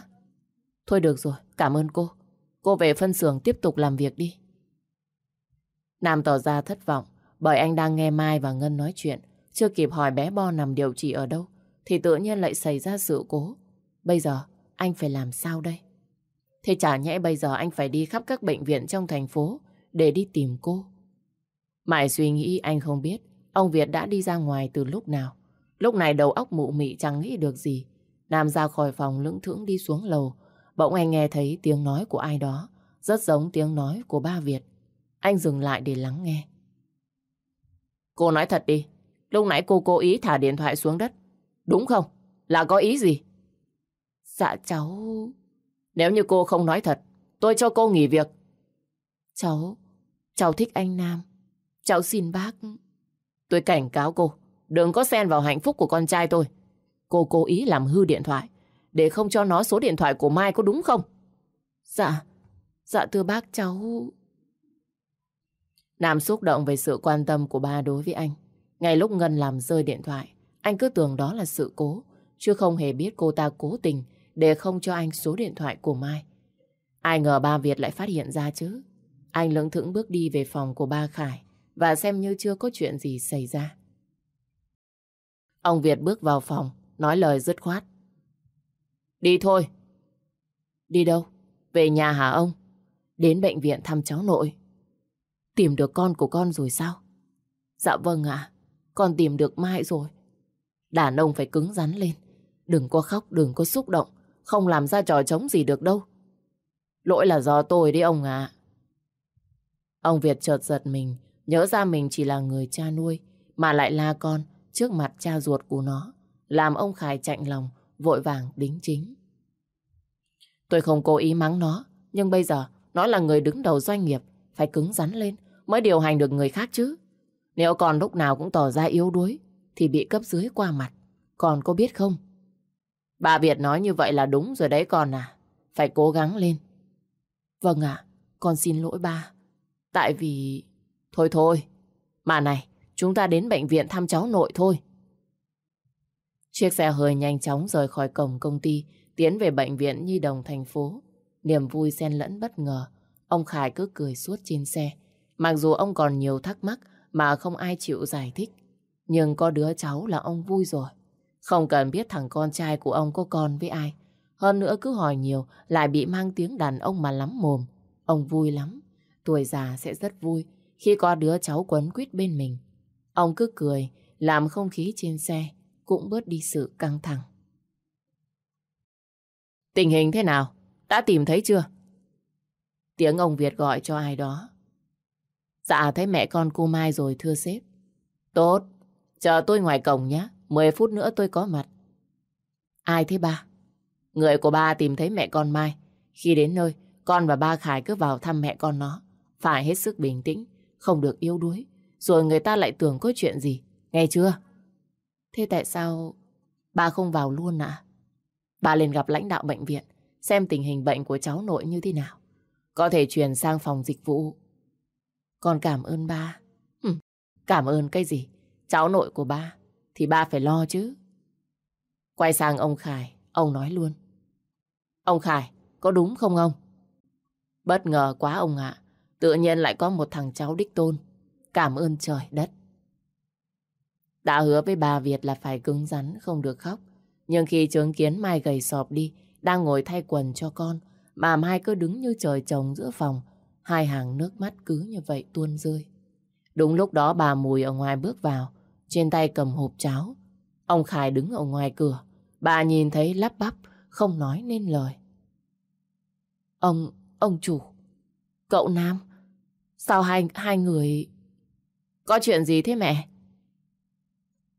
Thôi được rồi, cảm ơn cô. Cô về phân xưởng tiếp tục làm việc đi. Nam tỏ ra thất vọng bởi anh đang nghe Mai và Ngân nói chuyện. Chưa kịp hỏi bé Bo nằm điều trị ở đâu, thì tự nhiên lại xảy ra sự cố. Bây giờ, anh phải làm sao đây? Thế chả nhẽ bây giờ anh phải đi khắp các bệnh viện trong thành phố để đi tìm cô. Mãi suy nghĩ, anh không biết ông Việt đã đi ra ngoài từ lúc nào. Lúc này đầu óc mụ mị chẳng nghĩ được gì. Nam ra khỏi phòng lững thững đi xuống lầu. Bỗng anh nghe thấy tiếng nói của ai đó. Rất giống tiếng nói của ba Việt. Anh dừng lại để lắng nghe. Cô nói thật đi. Lúc nãy cô cố ý thả điện thoại xuống đất. Đúng không? Là có ý gì? Dạ cháu... Nếu như cô không nói thật, tôi cho cô nghỉ việc. Cháu... Cháu thích anh Nam. Cháu xin bác... Tôi cảnh cáo cô, đừng có xen vào hạnh phúc của con trai tôi. Cô cố ý làm hư điện thoại, để không cho nó số điện thoại của Mai có đúng không? Dạ, dạ thưa bác cháu... Nam xúc động về sự quan tâm của ba đối với anh. Ngay lúc Ngân làm rơi điện thoại, anh cứ tưởng đó là sự cố, chứ không hề biết cô ta cố tình để không cho anh số điện thoại của Mai. Ai ngờ ba Việt lại phát hiện ra chứ. Anh lững thững bước đi về phòng của ba Khải và xem như chưa có chuyện gì xảy ra. Ông Việt bước vào phòng, nói lời dứt khoát. Đi thôi. Đi đâu? Về nhà hả ông? Đến bệnh viện thăm cháu nội. Tìm được con của con rồi sao? Dạ vâng ạ, con tìm được Mai rồi. Đàn ông phải cứng rắn lên. Đừng có khóc, đừng có xúc động. Không làm ra trò trống gì được đâu. Lỗi là do tôi đấy ông ạ. Ông Việt chợt giật mình, nhớ ra mình chỉ là người cha nuôi, mà lại la con trước mặt cha ruột của nó. Làm ông Khải chạnh lòng, vội vàng đính chính. Tôi không cố ý mắng nó, nhưng bây giờ nó là người đứng đầu doanh nghiệp, phải cứng rắn lên mới điều hành được người khác chứ. Nếu còn lúc nào cũng tỏ ra yếu đuối, thì bị cấp dưới qua mặt. Còn có biết không? Bà Việt nói như vậy là đúng rồi đấy con à. Phải cố gắng lên. Vâng ạ, con xin lỗi ba. Tại vì... Thôi thôi, mà này, chúng ta đến bệnh viện thăm cháu nội thôi. Chiếc xe hơi nhanh chóng rời khỏi cổng công ty, tiến về bệnh viện Nhi Đồng thành phố. Niềm vui xen lẫn bất ngờ, ông Khải cứ cười suốt trên xe. Mặc dù ông còn nhiều thắc mắc mà không ai chịu giải thích. Nhưng có đứa cháu là ông vui rồi. Không cần biết thằng con trai của ông có con với ai. Hơn nữa cứ hỏi nhiều lại bị mang tiếng đàn ông mà lắm mồm. Ông vui lắm. Tuổi già sẽ rất vui khi có đứa cháu quấn quýt bên mình. Ông cứ cười, làm không khí trên xe cũng bớt đi sự căng thẳng. Tình hình thế nào? Đã tìm thấy chưa? Tiếng ông Việt gọi cho ai đó. Dạ thấy mẹ con cô Mai rồi thưa sếp. Tốt, chờ tôi ngoài cổng nhé. 10 phút nữa tôi có mặt. Ai thế ba? Người của ba tìm thấy mẹ con Mai. Khi đến nơi, con và ba Khải cứ vào thăm mẹ con nó. Phải hết sức bình tĩnh, không được yếu đuối. Rồi người ta lại tưởng có chuyện gì. Nghe chưa? Thế tại sao ba không vào luôn ạ? À? Ba lên gặp lãnh đạo bệnh viện, xem tình hình bệnh của cháu nội như thế nào. Có thể chuyển sang phòng dịch vụ. Con cảm ơn ba. Hừm, cảm ơn cái gì? Cháu nội của ba, thì ba phải lo chứ. Quay sang ông Khải, ông nói luôn. Ông Khải, có đúng không ông? Bất ngờ quá ông ạ. Tự nhiên lại có một thằng cháu đích tôn. Cảm ơn trời đất. Đã hứa với bà Việt là phải cứng rắn, không được khóc. Nhưng khi chứng kiến Mai gầy sọp đi, đang ngồi thay quần cho con, mà Mai cứ đứng như trời trồng giữa phòng, hai hàng nước mắt cứ như vậy tuôn rơi. Đúng lúc đó bà Mùi ở ngoài bước vào, trên tay cầm hộp cháo. Ông Khải đứng ở ngoài cửa, bà nhìn thấy lắp bắp, không nói nên lời. Ông, ông chủ, cậu Nam, sao hai, hai người... Có chuyện gì thế mẹ?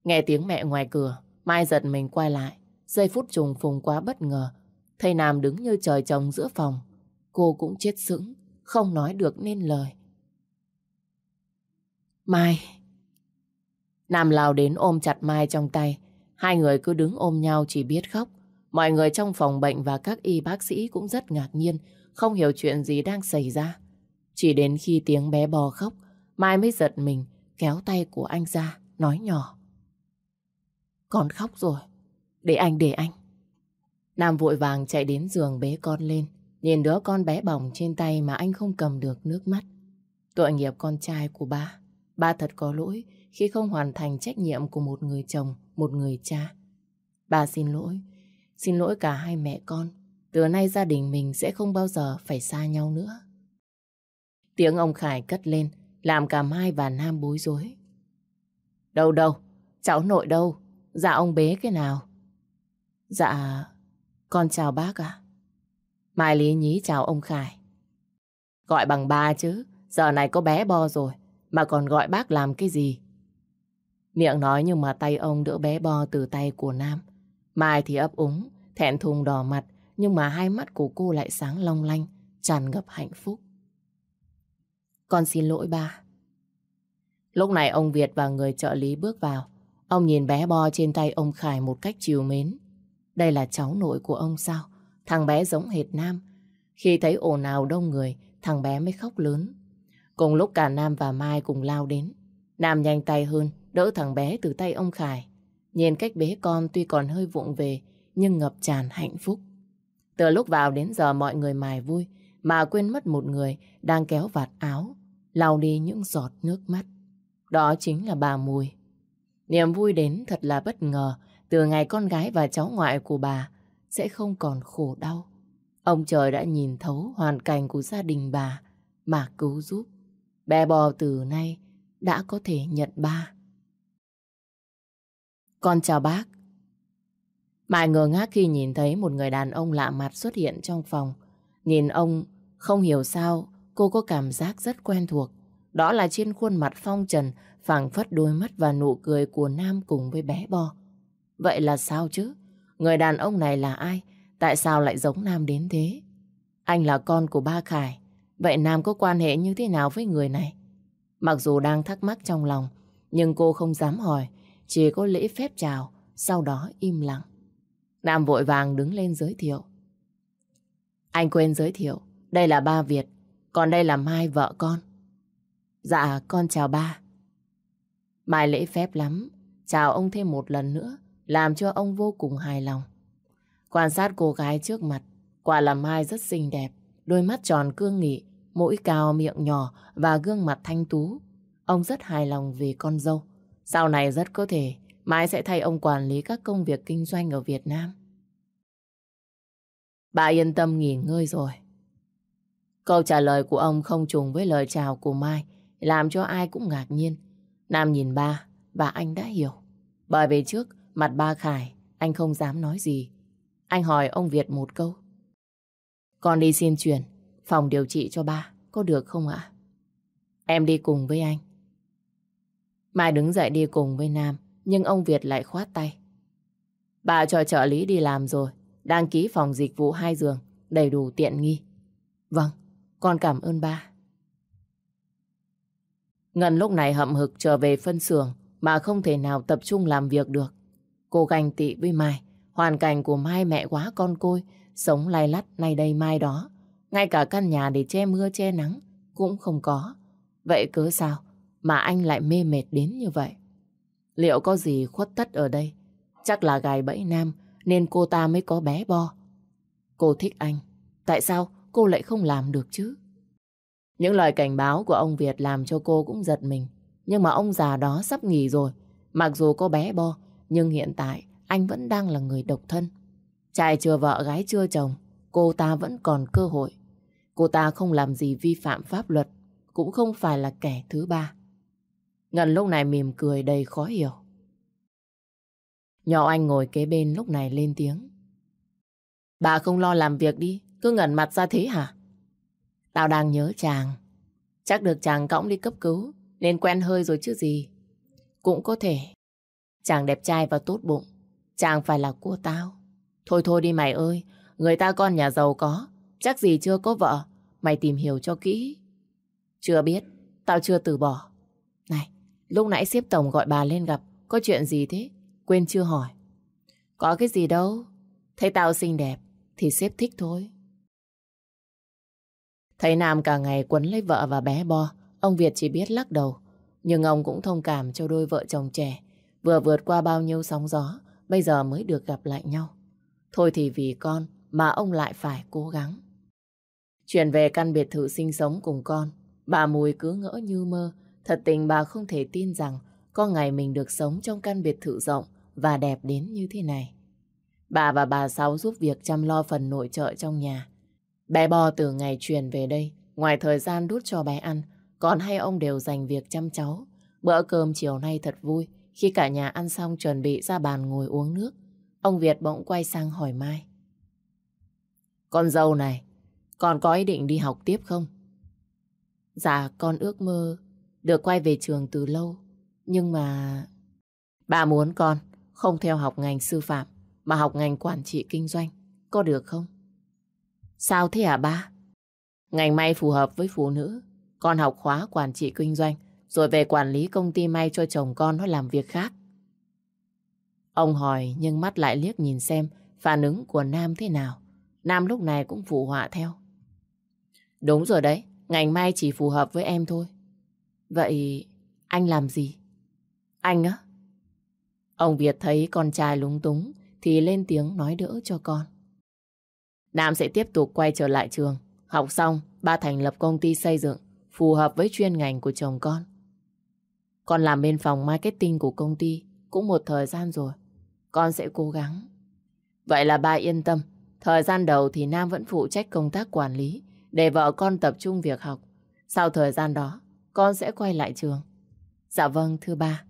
Nghe tiếng mẹ ngoài cửa, Mai giật mình quay lại. Giây phút trùng phùng quá bất ngờ. Thầy Nam đứng như trời trồng giữa phòng. Cô cũng chết sững, không nói được nên lời. Mai. Nam lao đến ôm chặt Mai trong tay. Hai người cứ đứng ôm nhau chỉ biết khóc. Mọi người trong phòng bệnh và các y bác sĩ cũng rất ngạc nhiên, không hiểu chuyện gì đang xảy ra. Chỉ đến khi tiếng bé bò khóc, Mai mới giật mình, kéo tay của anh ra, nói nhỏ. Con khóc rồi. Để anh, để anh. Nam vội vàng chạy đến giường bế con lên. Nhìn đứa con bé bỏng trên tay mà anh không cầm được nước mắt. Tội nghiệp con trai của ba. Ba thật có lỗi khi không hoàn thành trách nhiệm của một người chồng, một người cha. Ba xin lỗi. Xin lỗi cả hai mẹ con. Từ nay gia đình mình sẽ không bao giờ phải xa nhau nữa. Tiếng ông Khải cất lên, làm cả Mai và Nam bối rối. Đâu đâu, cháu nội đâu, Dạ ông bế cái nào? Dạ, con chào bác ạ. Mai Lý nhí chào ông Khải. Gọi bằng ba chứ, giờ này có bé bo rồi, mà còn gọi bác làm cái gì? Miệng nói nhưng mà tay ông đỡ bé bo từ tay của Nam. Mai thì ấp úng, thẹn thùng đỏ mặt, nhưng mà hai mắt của cô lại sáng long lanh, tràn ngập hạnh phúc. Con xin lỗi ba. Lúc này ông Việt và người trợ lý bước vào. Ông nhìn bé bo trên tay ông Khải một cách chiều mến. Đây là cháu nội của ông sao? Thằng bé giống hệt Nam. Khi thấy ồn ào đông người, thằng bé mới khóc lớn. Cùng lúc cả Nam và Mai cùng lao đến. Nam nhanh tay hơn, đỡ thằng bé từ tay ông Khải. Nhìn cách bế con tuy còn hơi vụng về, nhưng ngập tràn hạnh phúc. Từ lúc vào đến giờ mọi người mài vui, mà quên mất một người đang kéo vạt áo, lau đi những giọt nước mắt. Đó chính là bà Mùi. Niềm vui đến thật là bất ngờ từ ngày con gái và cháu ngoại của bà sẽ không còn khổ đau. Ông trời đã nhìn thấu hoàn cảnh của gia đình bà mà cứu giúp. Bé bò từ nay đã có thể nhận ba. Con chào bác. Mai ngờ ngác khi nhìn thấy một người đàn ông lạ mặt xuất hiện trong phòng. Nhìn ông, không hiểu sao, cô có cảm giác rất quen thuộc. Đó là trên khuôn mặt phong trần phảng phất đôi mắt và nụ cười của Nam cùng với bé bò. Vậy là sao chứ? Người đàn ông này là ai? Tại sao lại giống Nam đến thế? Anh là con của ba Khải. Vậy Nam có quan hệ như thế nào với người này? Mặc dù đang thắc mắc trong lòng, nhưng cô không dám hỏi, chỉ có lễ phép chào, sau đó im lặng. Nam vội vàng đứng lên giới thiệu. Anh quên giới thiệu, đây là ba Việt, còn đây là Mai vợ con. Dạ, con chào ba. Mai lễ phép lắm, chào ông thêm một lần nữa, làm cho ông vô cùng hài lòng. Quan sát cô gái trước mặt, quả là Mai rất xinh đẹp, đôi mắt tròn cương nghị, mũi cao miệng nhỏ và gương mặt thanh tú. Ông rất hài lòng về con dâu. Sau này rất có thể Mai sẽ thay ông quản lý các công việc kinh doanh ở Việt Nam. Bà yên tâm nghỉ ngơi rồi. Câu trả lời của ông không trùng với lời chào của Mai, làm cho ai cũng ngạc nhiên. Nam nhìn ba và anh đã hiểu. Bởi vì trước mặt ba Khải, anh không dám nói gì. Anh hỏi ông Việt một câu. Con đi xin chuyển phòng điều trị cho ba, có được không ạ? Em đi cùng với anh. Mai đứng dậy đi cùng với Nam, nhưng ông Việt lại khoát tay. Bà cho trợ lý đi làm rồi, đăng ký phòng dịch vụ hai giường, đầy đủ tiện nghi. Vâng, con cảm ơn ba. Ngân lúc này hậm hực trở về phân xưởng mà không thể nào tập trung làm việc được. Cô ganh tị với Mai, hoàn cảnh của Mai mẹ quá con côi, sống lay lắt nay đây mai đó. Ngay cả căn nhà để che mưa che nắng cũng không có. Vậy cớ sao mà anh lại mê mệt đến như vậy? Liệu có gì khuất tất ở đây? Chắc là gài bẫy nam nên cô ta mới có bé bo. Cô thích anh. Tại sao cô lại không làm được chứ? Những lời cảnh báo của ông Việt làm cho cô cũng giật mình. Nhưng mà ông già đó sắp nghỉ rồi. Mặc dù có bé bo, nhưng hiện tại anh vẫn đang là người độc thân. Trai chưa vợ, gái chưa chồng, cô ta vẫn còn cơ hội. Cô ta không làm gì vi phạm pháp luật, cũng không phải là kẻ thứ ba. Ngân lúc này mỉm cười đầy khó hiểu. Nhỏ anh ngồi kế bên lúc này lên tiếng. Bà không lo làm việc đi, cứ ngẩn mặt ra thế hả? Tao đang nhớ chàng. Chắc được chàng cõng đi cấp cứu, nên quen hơi rồi chứ gì. Cũng có thể. Chàng đẹp trai và tốt bụng. Chàng phải là của tao. Thôi thôi đi mày ơi, người ta con nhà giàu có. Chắc gì chưa có vợ. Mày tìm hiểu cho kỹ. Chưa biết, tao chưa từ bỏ. Này, lúc nãy xếp tổng gọi bà lên gặp. Có chuyện gì thế? Quên chưa hỏi. Có cái gì đâu. Thấy tao xinh đẹp thì xếp thích thôi. Thấy Nam cả ngày quấn lấy vợ và bé Bo, ông Việt chỉ biết lắc đầu. Nhưng ông cũng thông cảm cho đôi vợ chồng trẻ, vừa vượt qua bao nhiêu sóng gió, bây giờ mới được gặp lại nhau. Thôi thì vì con mà ông lại phải cố gắng. Chuyển về căn biệt thự sinh sống cùng con, bà Mùi cứ ngỡ như mơ, thật tình bà không thể tin rằng có ngày mình được sống trong căn biệt thự rộng và đẹp đến như thế này. Bà và bà Sáu giúp việc chăm lo phần nội trợ trong nhà. Bé Bo từ ngày chuyển về đây, ngoài thời gian đút cho bé ăn, còn hay ông đều dành việc chăm cháu. Bữa cơm chiều nay thật vui, khi cả nhà ăn xong chuẩn bị ra bàn ngồi uống nước. Ông Việt bỗng quay sang hỏi Mai. Con dâu này, con có ý định đi học tiếp không? Dạ, con ước mơ được quay về trường từ lâu. Nhưng mà... Bà muốn con không theo học ngành sư phạm mà học ngành quản trị kinh doanh. Có được không? Sao thế hả ba? Ngành may phù hợp với phụ nữ. Con học khóa quản trị kinh doanh rồi về quản lý công ty may cho chồng con nó làm việc khác. Ông hỏi nhưng mắt lại liếc nhìn xem phản ứng của Nam thế nào. Nam lúc này cũng phụ họa theo. Đúng rồi đấy, ngành may chỉ phù hợp với em thôi. Vậy anh làm gì? Anh á? Ông Việt thấy con trai lúng túng thì lên tiếng nói đỡ cho con. Nam sẽ tiếp tục quay trở lại trường. Học xong, ba thành lập công ty xây dựng phù hợp với chuyên ngành của chồng con. Con làm bên phòng marketing của công ty cũng một thời gian rồi. Con sẽ cố gắng. Vậy là ba yên tâm. Thời gian đầu thì Nam vẫn phụ trách công tác quản lý để vợ con tập trung việc học. Sau thời gian đó, con sẽ quay lại trường. Dạ vâng, thưa ba.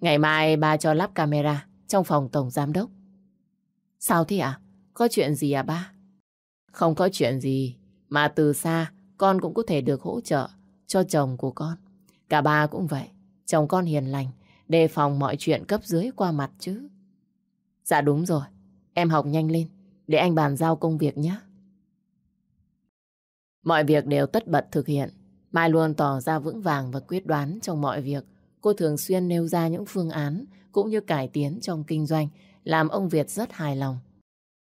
Ngày mai ba cho lắp camera trong phòng tổng giám đốc. Sao thế ạ? À? Có chuyện gì à ba? Không có chuyện gì, mà từ xa con cũng có thể được hỗ trợ cho chồng của con. Cả ba cũng vậy. Chồng con hiền lành, đề phòng mọi chuyện cấp dưới qua mặt chứ. Dạ đúng rồi, em học nhanh lên, để anh bàn giao công việc nhé. Mọi việc đều tất bật thực hiện. Mai luôn tỏ ra vững vàng và quyết đoán trong mọi việc. Cô thường xuyên nêu ra những phương án cũng như cải tiến trong kinh doanh, làm ông Việt rất hài lòng.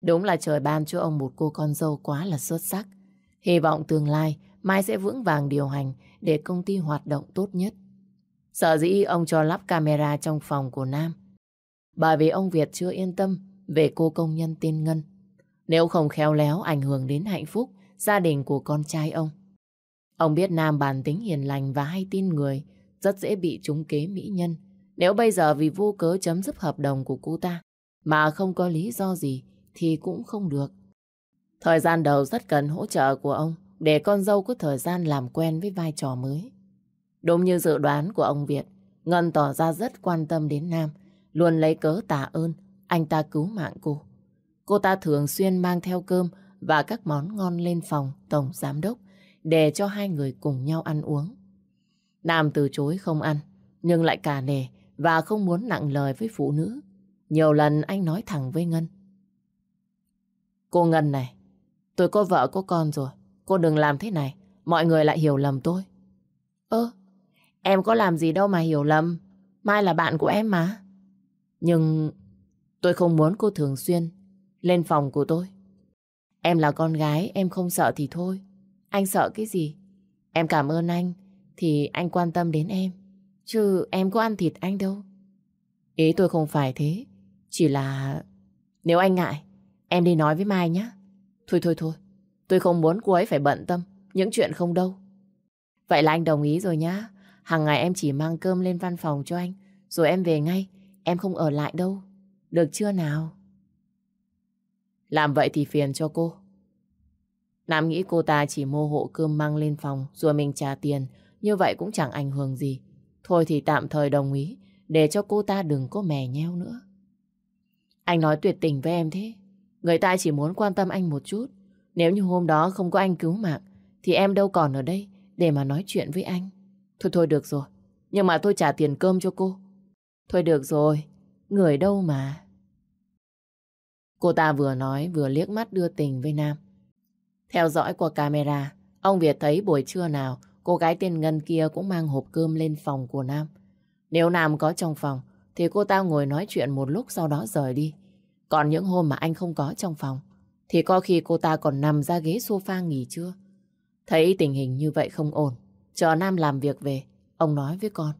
Đúng là trời ban cho ông một cô con dâu quá là xuất sắc. Hy vọng tương lai Mai sẽ vững vàng điều hành để công ty hoạt động tốt nhất. Sợ dĩ ông cho lắp camera trong phòng của Nam. Bởi vì ông Việt chưa yên tâm về cô công nhân tiên Ngân. Nếu không khéo léo ảnh hưởng đến hạnh phúc gia đình của con trai ông. Ông biết Nam bản tính hiền lành và hay tin người, rất dễ bị trúng kế mỹ nhân. Nếu bây giờ vì vô cớ chấm dứt hợp đồng của cô ta, mà không có lý do gì, thì cũng không được. Thời gian đầu rất cần hỗ trợ của ông để con dâu có thời gian làm quen với vai trò mới. Đúng như dự đoán của ông Việt, Ngân tỏ ra rất quan tâm đến Nam, luôn lấy cớ tạ ơn anh ta cứu mạng cô. Cô ta thường xuyên mang theo cơm và các món ngon lên phòng tổng giám đốc để cho hai người cùng nhau ăn uống. Nam từ chối không ăn, nhưng lại cả nề và không muốn nặng lời với phụ nữ. Nhiều lần anh nói thẳng với Ngân. Cô Ngân này, tôi có vợ có con rồi. Cô đừng làm thế này, mọi người lại hiểu lầm tôi. Ơ, em có làm gì đâu mà hiểu lầm. Mai là bạn của em mà. Nhưng tôi không muốn cô thường xuyên lên phòng của tôi. Em là con gái, em không sợ thì thôi. Anh sợ cái gì? Em cảm ơn anh, thì anh quan tâm đến em. Chứ em có ăn thịt anh đâu. Ý tôi không phải thế. Chỉ là... Nếu anh ngại, em đi nói với Mai nhé. Thôi thôi thôi, tôi không muốn cô ấy phải bận tâm những chuyện không đâu. Vậy là anh đồng ý rồi nhá. Hàng ngày em chỉ mang cơm lên văn phòng cho anh, rồi em về ngay. Em không ở lại đâu. Được chưa nào? Làm vậy thì phiền cho cô. Nam nghĩ cô ta chỉ mua hộ cơm mang lên phòng rồi mình trả tiền. Như vậy cũng chẳng ảnh hưởng gì. Thôi thì tạm thời đồng ý để cho cô ta đừng có mè nheo nữa. Anh nói tuyệt tình với em thế. Người ta chỉ muốn quan tâm anh một chút. Nếu như hôm đó không có anh cứu mạng thì em đâu còn ở đây để mà nói chuyện với anh. Thôi thôi được rồi. Nhưng mà tôi trả tiền cơm cho cô. Thôi được rồi. Người đâu mà. Cô ta vừa nói vừa liếc mắt đưa tình với Nam. Theo dõi qua camera, ông Việt thấy buổi trưa nào cô gái tên Ngân kia cũng mang hộp cơm lên phòng của Nam. Nếu Nam có trong phòng, thì cô ta ngồi nói chuyện một lúc sau đó rời đi. Còn những hôm mà anh không có trong phòng, thì có khi cô ta còn nằm ra ghế sofa nghỉ trưa. Thấy tình hình như vậy không ổn, chờ Nam làm việc về, ông nói với con.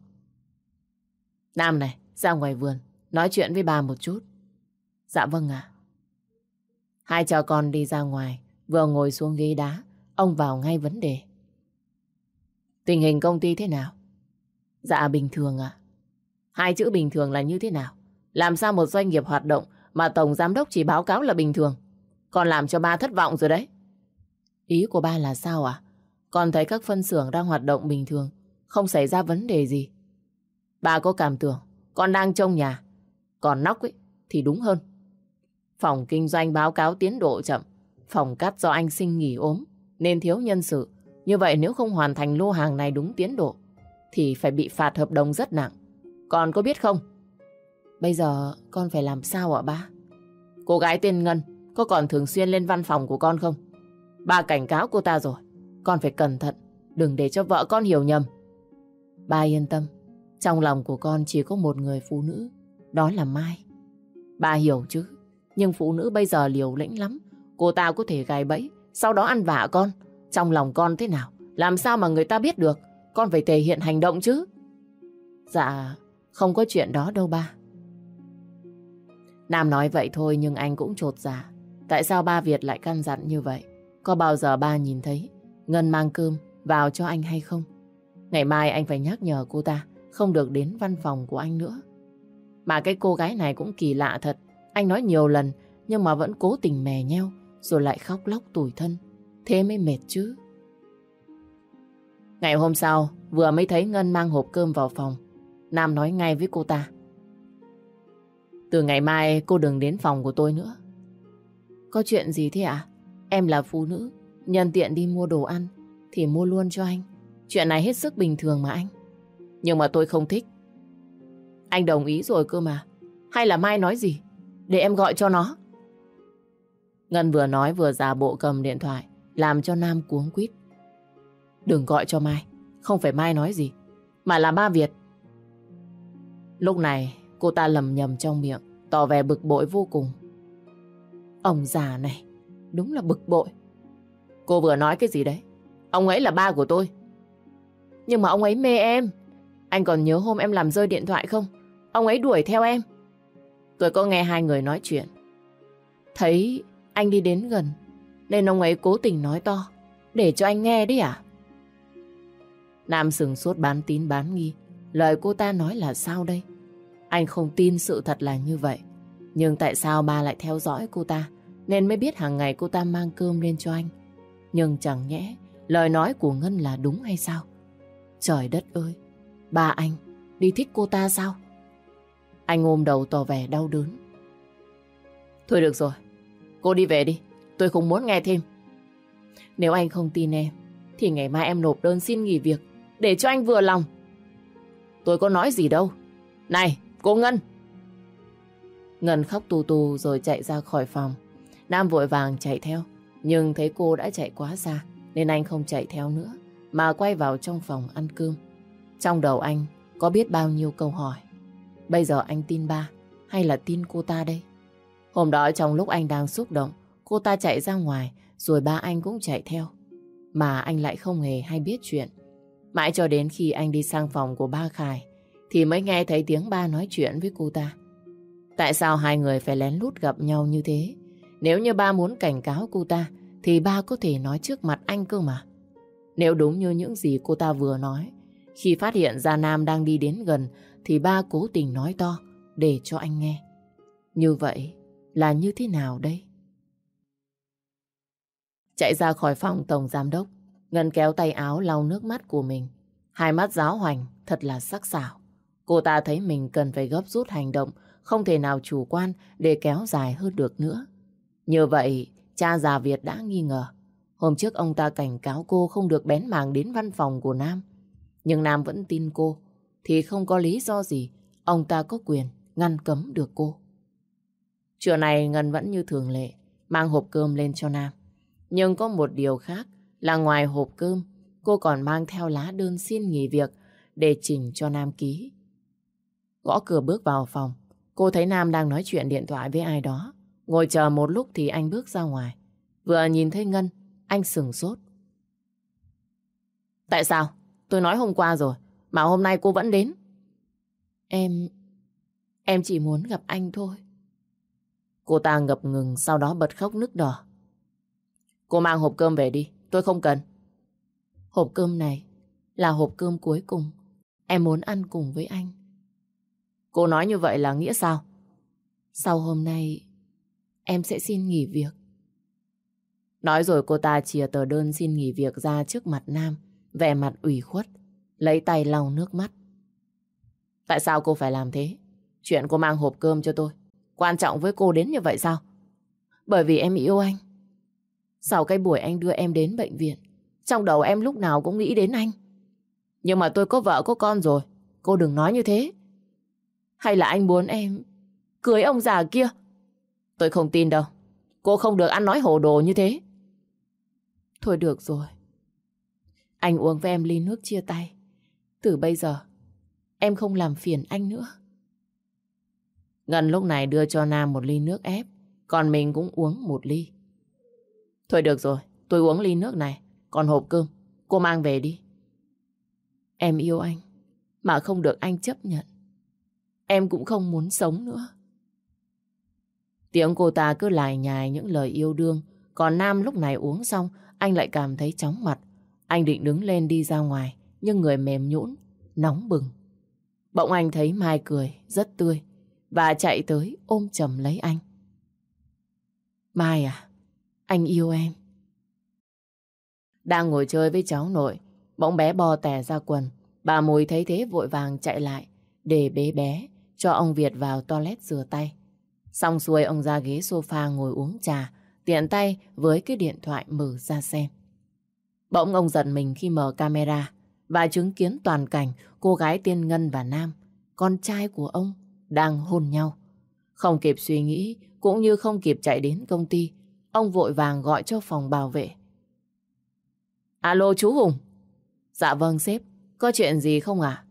Nam này, ra ngoài vườn, nói chuyện với bà một chút. Dạ vâng ạ. Hai cha con đi ra ngoài, vừa ngồi xuống ghế đá, ông vào ngay vấn đề. Tình hình công ty thế nào? Dạ bình thường ạ. Hai chữ bình thường là như thế nào? Làm sao một doanh nghiệp hoạt động mà Tổng Giám đốc chỉ báo cáo là bình thường? Còn làm cho ba thất vọng rồi đấy. Ý của ba là sao ạ? Con thấy các phân xưởng đang hoạt động bình thường, không xảy ra vấn đề gì. Ba có cảm tưởng con đang trông nhà, còn nóc ấy thì đúng hơn. Phòng kinh doanh báo cáo tiến độ chậm, phòng cắt do anh sinh nghỉ ốm nên thiếu nhân sự. Như vậy nếu không hoàn thành lô hàng này đúng tiến độ thì phải bị phạt hợp đồng rất nặng. Con có biết không? Bây giờ con phải làm sao ạ ba? Cô gái tên Ngân có còn thường xuyên lên văn phòng của con không? Ba cảnh cáo cô ta rồi. Con phải cẩn thận, đừng để cho vợ con hiểu nhầm. Ba yên tâm, trong lòng của con chỉ có một người phụ nữ, đó là Mai. Ba hiểu chứ, nhưng phụ nữ bây giờ liều lĩnh lắm. Cô ta có thể gài bẫy, sau đó ăn vạ con. Trong lòng con thế nào? Làm sao mà người ta biết được? Con phải thể hiện hành động chứ. Dạ, không có chuyện đó đâu ba. Nam nói vậy thôi nhưng anh cũng trột dạ. Tại sao ba Việt lại căn dặn như vậy? Có bao giờ ba nhìn thấy Ngân mang cơm vào cho anh hay không? Ngày mai anh phải nhắc nhở cô ta không được đến văn phòng của anh nữa. Mà cái cô gái này cũng kỳ lạ thật. Anh nói nhiều lần nhưng mà vẫn cố tình mè nheo rồi lại khóc lóc tủi thân. Thế mới mệt chứ. Ngày hôm sau, vừa mới thấy Ngân mang hộp cơm vào phòng. Nam nói ngay với cô ta. Từ ngày mai cô đừng đến phòng của tôi nữa. Có chuyện gì thế ạ? Em là phụ nữ, nhân tiện đi mua đồ ăn thì mua luôn cho anh. Chuyện này hết sức bình thường mà anh. Nhưng mà tôi không thích. Anh đồng ý rồi cơ mà. Hay là Mai nói gì? Để em gọi cho nó. Ngân vừa nói vừa giả bộ cầm điện thoại, làm cho Nam cuống quýt. Đừng gọi cho Mai, không phải Mai nói gì, mà là ba Việt. Lúc này, cô ta lầm nhầm trong miệng, tỏ vẻ bực bội vô cùng. Ông già này, đúng là bực bội. Cô vừa nói cái gì đấy? Ông ấy là ba của tôi. Nhưng mà ông ấy mê em. Anh còn nhớ hôm em làm rơi điện thoại không? Ông ấy đuổi theo em. Tôi có nghe hai người nói chuyện. Thấy anh đi đến gần, nên ông ấy cố tình nói to, để cho anh nghe đấy à? Nam sừng sốt bán tín bán nghi. Lời cô ta nói là sao đây? Anh không tin sự thật là như vậy. Nhưng tại sao ba lại theo dõi cô ta? Nên mới biết hàng ngày cô ta mang cơm lên cho anh. Nhưng chẳng nhẽ lời nói của Ngân là đúng hay sao? Trời đất ơi! Ba anh đi thích cô ta sao? Anh ôm đầu tỏ vẻ đau đớn. Thôi được rồi, cô đi về đi, tôi không muốn nghe thêm. Nếu anh không tin em, thì ngày mai em nộp đơn xin nghỉ việc để cho anh vừa lòng. Tôi có nói gì đâu. Này, cô Ngân! Ngân khóc tù tù rồi chạy ra khỏi phòng. Nam vội vàng chạy theo, nhưng thấy cô đã chạy quá xa, nên anh không chạy theo nữa, mà quay vào trong phòng ăn cơm. Trong đầu anh có biết bao nhiêu câu hỏi. Bây giờ anh tin ba hay là tin cô ta đây? Hôm đó trong lúc anh đang xúc động, cô ta chạy ra ngoài, rồi ba anh cũng chạy theo. Mà anh lại không hề hay biết chuyện. Mãi cho đến khi anh đi sang phòng của ba Khải, thì mới nghe thấy tiếng ba nói chuyện với cô ta. Tại sao hai người phải lén lút gặp nhau như thế? Nếu như ba muốn cảnh cáo cô ta, thì ba có thể nói trước mặt anh cơ mà. Nếu đúng như những gì cô ta vừa nói, khi phát hiện ra Nam đang đi đến gần, thì ba cố tình nói to để cho anh nghe. Như vậy là như thế nào đây? Chạy ra khỏi phòng tổng giám đốc, Ngân kéo tay áo lau nước mắt của mình. Hai mắt giáo hoành, thật là sắc sảo. Cô ta thấy mình cần phải gấp rút hành động, không thể nào chủ quan để kéo dài hơn được nữa. Như vậy, cha già Việt đã nghi ngờ. Hôm trước ông ta cảnh cáo cô không được bén màng đến văn phòng của Nam. Nhưng Nam vẫn tin cô, thì không có lý do gì ông ta có quyền ngăn cấm được cô. Trưa này Ngân vẫn như thường lệ, mang hộp cơm lên cho Nam. Nhưng có một điều khác là ngoài hộp cơm, cô còn mang theo lá đơn xin nghỉ việc để chỉnh cho Nam ký. Gõ cửa bước vào phòng, cô thấy Nam đang nói chuyện điện thoại với ai đó. Ngồi chờ một lúc thì anh bước ra ngoài. Vừa nhìn thấy Ngân, anh sừng sốt. Tại sao? Tôi nói hôm qua rồi, mà hôm nay cô vẫn đến. Em... Em chỉ muốn gặp anh thôi. Cô ta ngập ngừng sau đó bật khóc nức đỏ. Cô mang hộp cơm về đi, tôi không cần. Hộp cơm này là hộp cơm cuối cùng. Em muốn ăn cùng với anh. Cô nói như vậy là nghĩa sao? Sau hôm nay, em sẽ xin nghỉ việc. Nói rồi cô ta chìa tờ đơn xin nghỉ việc ra trước mặt Nam, vẻ mặt ủy khuất, lấy tay lau nước mắt. Tại sao cô phải làm thế? Chuyện cô mang hộp cơm cho tôi, quan trọng với cô đến như vậy sao? Bởi vì em yêu anh. Sau cái buổi anh đưa em đến bệnh viện, trong đầu em lúc nào cũng nghĩ đến anh. Nhưng mà tôi có vợ có con rồi, cô đừng nói như thế. Hay là anh muốn em cưới ông già kia? Tôi không tin đâu. Cô không được ăn nói hồ đồ như thế. Thôi được rồi. Anh uống với em ly nước chia tay. Từ bây giờ, em không làm phiền anh nữa. Ngân lúc này đưa cho Nam một ly nước ép, còn mình cũng uống một ly. Thôi được rồi, tôi uống ly nước này, còn hộp cơm, cô mang về đi. Em yêu anh, mà không được anh chấp nhận. Em cũng không muốn sống nữa. Tiếng cô ta cứ lải nhài những lời yêu đương, còn Nam lúc này uống xong, anh lại cảm thấy chóng mặt. Anh định đứng lên đi ra ngoài, nhưng người mềm nhũn, nóng bừng. Bỗng anh thấy Mai cười, rất tươi, và chạy tới ôm chầm lấy anh. Mai à, anh yêu em. Đang ngồi chơi với cháu nội, bỗng bé bò tè ra quần. Bà Mùi thấy thế vội vàng chạy lại để bế bé cho ông Việt vào toilet rửa tay. Xong xuôi ông ra ghế sofa ngồi uống trà, tiện tay với cái điện thoại mở ra xem. Bỗng ông giật mình khi mở camera và chứng kiến toàn cảnh cô gái Tiên Ngân và Nam, con trai của ông, đang hôn nhau. Không kịp suy nghĩ, cũng như không kịp chạy đến công ty, ông vội vàng gọi cho phòng bảo vệ. Alo chú Hùng. Dạ vâng sếp, có chuyện gì không à?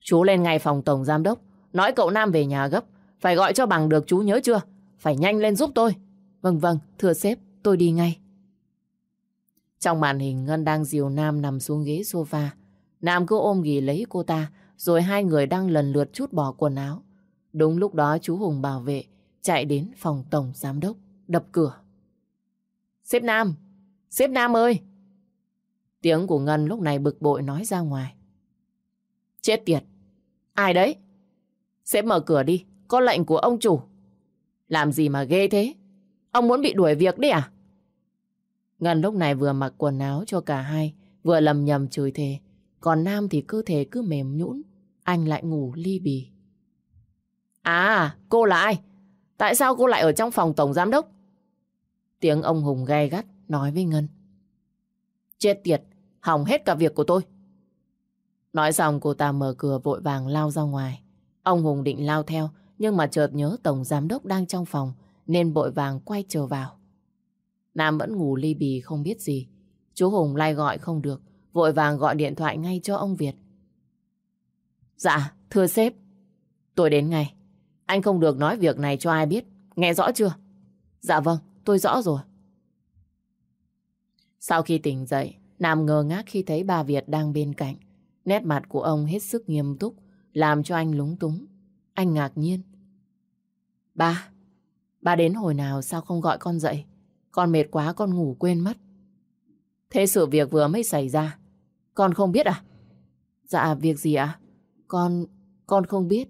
Chú lên ngay phòng tổng giám đốc, nói cậu Nam về nhà gấp, phải gọi cho bằng được chú nhớ chưa? Phải nhanh lên giúp tôi. Vâng vâng, thưa sếp, tôi đi ngay. Trong màn hình Ngân đang dìu Nam nằm xuống ghế sofa. Nam cứ ôm ghì lấy cô ta, rồi hai người đang lần lượt chút bỏ quần áo. Đúng lúc đó chú Hùng bảo vệ chạy đến phòng tổng giám đốc, đập cửa. Sếp Nam! Sếp Nam ơi! Tiếng của Ngân lúc này bực bội nói ra ngoài. Chết tiệt! Ai đấy? Sếp mở cửa đi, có lệnh của ông chủ. Làm gì mà ghê thế? Ông muốn bị đuổi việc đấy à? Ngân lúc này vừa mặc quần áo cho cả hai, vừa lầm nhầm chửi thề. Còn Nam thì cơ thể cứ mềm nhũn, anh lại ngủ ly bì. À, cô là ai? Tại sao cô lại ở trong phòng tổng giám đốc? Tiếng ông Hùng gay gắt nói với Ngân. Chết tiệt, hỏng hết cả việc của tôi. Nói xong cô ta mở cửa vội vàng lao ra ngoài. Ông Hùng định lao theo, nhưng mà chợt nhớ Tổng Giám Đốc đang trong phòng, nên vội vàng quay trở vào. Nam vẫn ngủ ly bì không biết gì. Chú Hùng lai gọi không được, vội vàng gọi điện thoại ngay cho ông Việt. Dạ, thưa sếp, tôi đến ngay. Anh không được nói việc này cho ai biết, nghe rõ chưa? Dạ vâng, tôi rõ rồi. Sau khi tỉnh dậy, Nam ngơ ngác khi thấy bà Việt đang bên cạnh. Nét mặt của ông hết sức nghiêm túc, làm cho anh lúng túng. Anh ngạc nhiên. Ba, ba đến hồi nào sao không gọi con dậy? Con mệt quá con ngủ quên mất. Thế sự việc vừa mới xảy ra, con không biết à? Dạ, việc gì ạ? Con, con không biết.